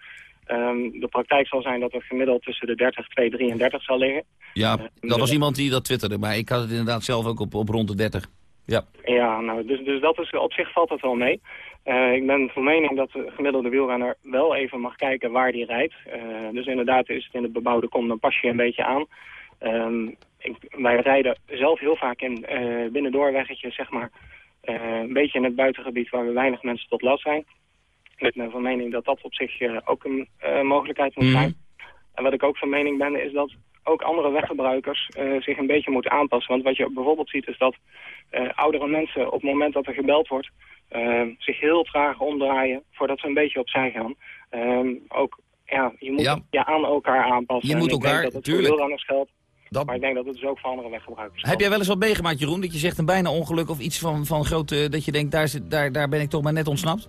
ehm, de praktijk zal zijn dat het gemiddeld tussen de 30, 2, 33 zal liggen. Ja, Eh, dat was iemand die dat twitterde, maar ik had het inderdaad zelf ook op, op rond de 30. Ja. Ja, nou, dus, dus dat is, op zich valt dat wel mee. Eh, ik ben van mening dat de gemiddelde wielrenner wel even mag kijken waar die rijdt. Eh, dus inderdaad is het in de bebouwde kom, dan pas je een beetje aan. Ehm, ik, wij rijden zelf heel vaak in eh binnendoorweggetjes, zeg maar. een beetje in het buitengebied waar we weinig mensen tot last zijn. Ik ben van mening dat dat op zich eh, ook een eh, mogelijkheid moet zijn. En wat ik ook van mening ben, is dat ook andere weggebruikers eh, zich een beetje moeten aanpassen. Want wat je bijvoorbeeld ziet, is dat oudere mensen op het moment dat er gebeld wordt... zich heel traag omdraaien voordat ze een beetje opzij gaan. Ehm, ook, ja, je moet Ja. je aan elkaar aanpassen. Je moet elkaar, dat het tuurlijk. wielrenners geldt. Dat- Maar ik denk dat het dus ook voor andere weggebruikers Heb jij wel eens wat meegemaakt, Jeroen? Dat je zegt een bijna ongeluk of iets van, van grote... dat je denkt, daar, zit, daar, daar ben ik toch maar net ontsnapt?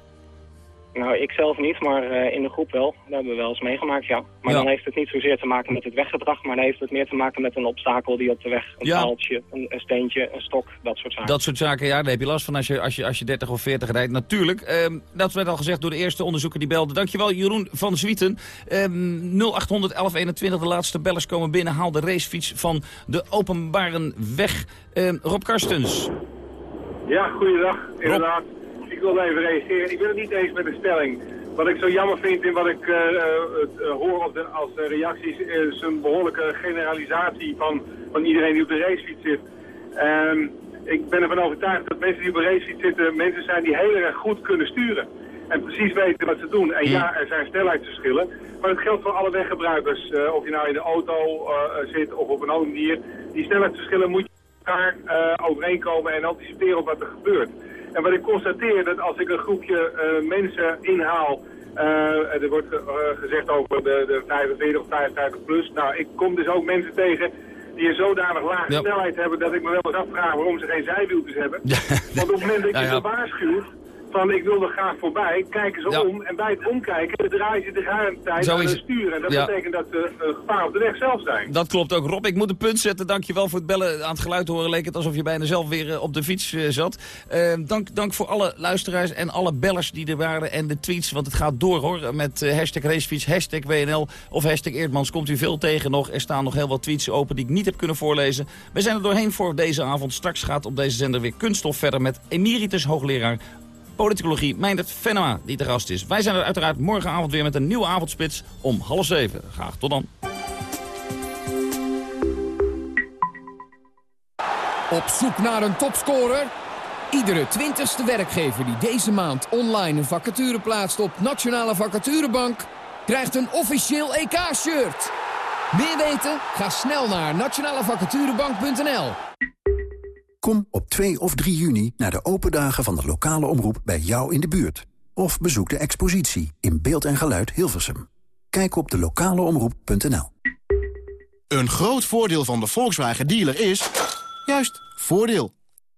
Nou, ik zelf niet, maar eh, in de groep wel. Dat hebben we wel eens meegemaakt, ja. Maar Ja. dan heeft het niet zozeer te maken met het weggedrag... maar dan heeft het meer te maken met een obstakel die op de weg... een Ja. paaltje, een, een steentje, een stok, dat soort zaken. Dat soort zaken, ja, daar heb je last van als je, als je, als je 30 of 40 rijdt. Natuurlijk, ehm, dat werd al gezegd door de eerste onderzoeker die belde. Dankjewel, Jeroen van Zwieten. Ehm 0800 1121, de laatste bellers komen binnen. Haal de racefiets van de openbare weg. Ehm, Rob Karstens. Ja, goeiedag. Inderdaad. Ik wilde even reageren. Ik ben het niet eens met de stelling. Wat ik zo jammer vind in wat ik eh, eh, hoor op de, als reacties is een behoorlijke generalisatie van, van iedereen die op de racefiets zit. Ehm, ik ben ervan overtuigd dat mensen die op een racefiets zitten mensen zijn die heel erg goed kunnen sturen. En precies weten wat ze doen. En ja, er zijn snelheidsverschillen. Maar het geldt voor alle weggebruikers. eh, of je nou in de auto zit of op een andere manier. Die snelheidsverschillen moet je elkaar overeenkomen en anticiperen op wat er gebeurt. En wat ik constateer, dat als ik een groepje eh, mensen inhaal, eh, er wordt eh, gezegd over de, de 45 of 55 plus. Nou, ik kom dus ook mensen tegen die een zodanig lage Ja. snelheid hebben dat ik me wel eens afvraag waarom ze geen zijwieltjes hebben. Want op het moment dat je ja. ze waarschuwt van ik wil er graag voorbij, kijken ze Ja. om en bij het omkijken draaien ze de tijd Zo aan het sturen. En dat Ja. betekent dat ze een gevaar op de weg zelf zijn. Dat klopt ook. Rob, ik moet een punt zetten. Dankjewel voor het bellen. Aan het geluid horen leek het alsof je bijna zelf weer eh, op de fiets eh, zat. Dank, dank voor alle luisteraars en alle bellers die er waren. En de tweets, want het gaat door hoor. Met hashtag racefiets, hashtag WNL of hashtag Eerdmans. Komt u veel tegen nog. Er staan nog heel wat tweets open die ik niet heb kunnen voorlezen. We zijn er doorheen voor deze avond. Straks gaat op deze zender weer kunststof verder met emeritus hoogleraar politicologie Meindert Venema die te gast is. Wij zijn er uiteraard morgenavond weer met een nieuwe avondspits om half zeven. Graag tot dan. Op zoek naar een topscorer? Iedere twintigste werkgever die deze maand online een vacature plaatst op Nationale Vacaturebank... krijgt een officieel EK-shirt. Meer weten? Ga snel naar nationalevacaturebank.nl. Kom op 2 of 3 juni naar de open dagen van de lokale omroep bij jou in de buurt. Of bezoek de expositie in beeld en geluid Hilversum. Kijk op de lokaleomroep.nl. Een groot voordeel van de Volkswagen dealer is... juist, voordeel.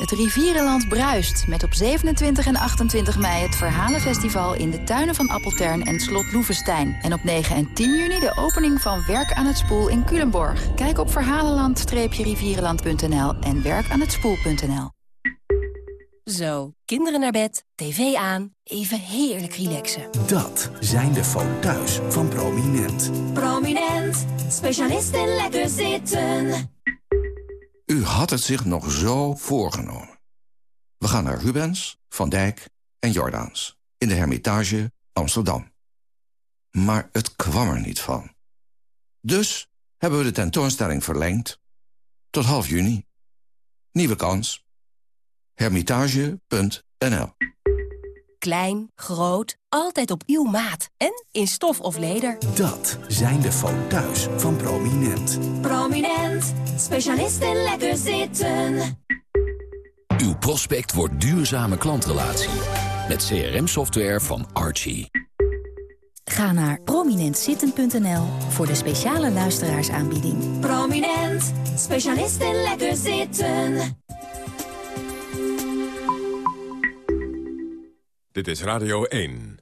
Het Rivierenland bruist met op 27 en 28 mei het Verhalenfestival in de tuinen van Appeltern en Slot Loevestein. En op 9 en 10 juni de opening van Werk aan het Spoel in Culemborg. Kijk op verhalenland-rivierenland.nl en werkaanhetspoel.nl. Zo, kinderen naar bed, tv aan, even heerlijk relaxen. Dat zijn de foto's van Prominent. Prominent, specialist in lekker zitten. U had het zich nog zo voorgenomen. We gaan naar Rubens, Van Dijk en Jordaans in de Hermitage Amsterdam. Maar het kwam er niet van. Dus hebben we de tentoonstelling verlengd tot half juni. Nieuwe kans. Hermitage.nl Klein, groot, altijd op uw maat. En in stof of leder. Dat zijn de foto's van Prominent. Prominent, specialist in lekker zitten. Uw prospect wordt duurzame klantrelatie. Met CRM-software van Archie. Ga naar prominentzitten.nl voor de speciale luisteraarsaanbieding. Prominent, specialist in lekker zitten. Dit is Radio 1.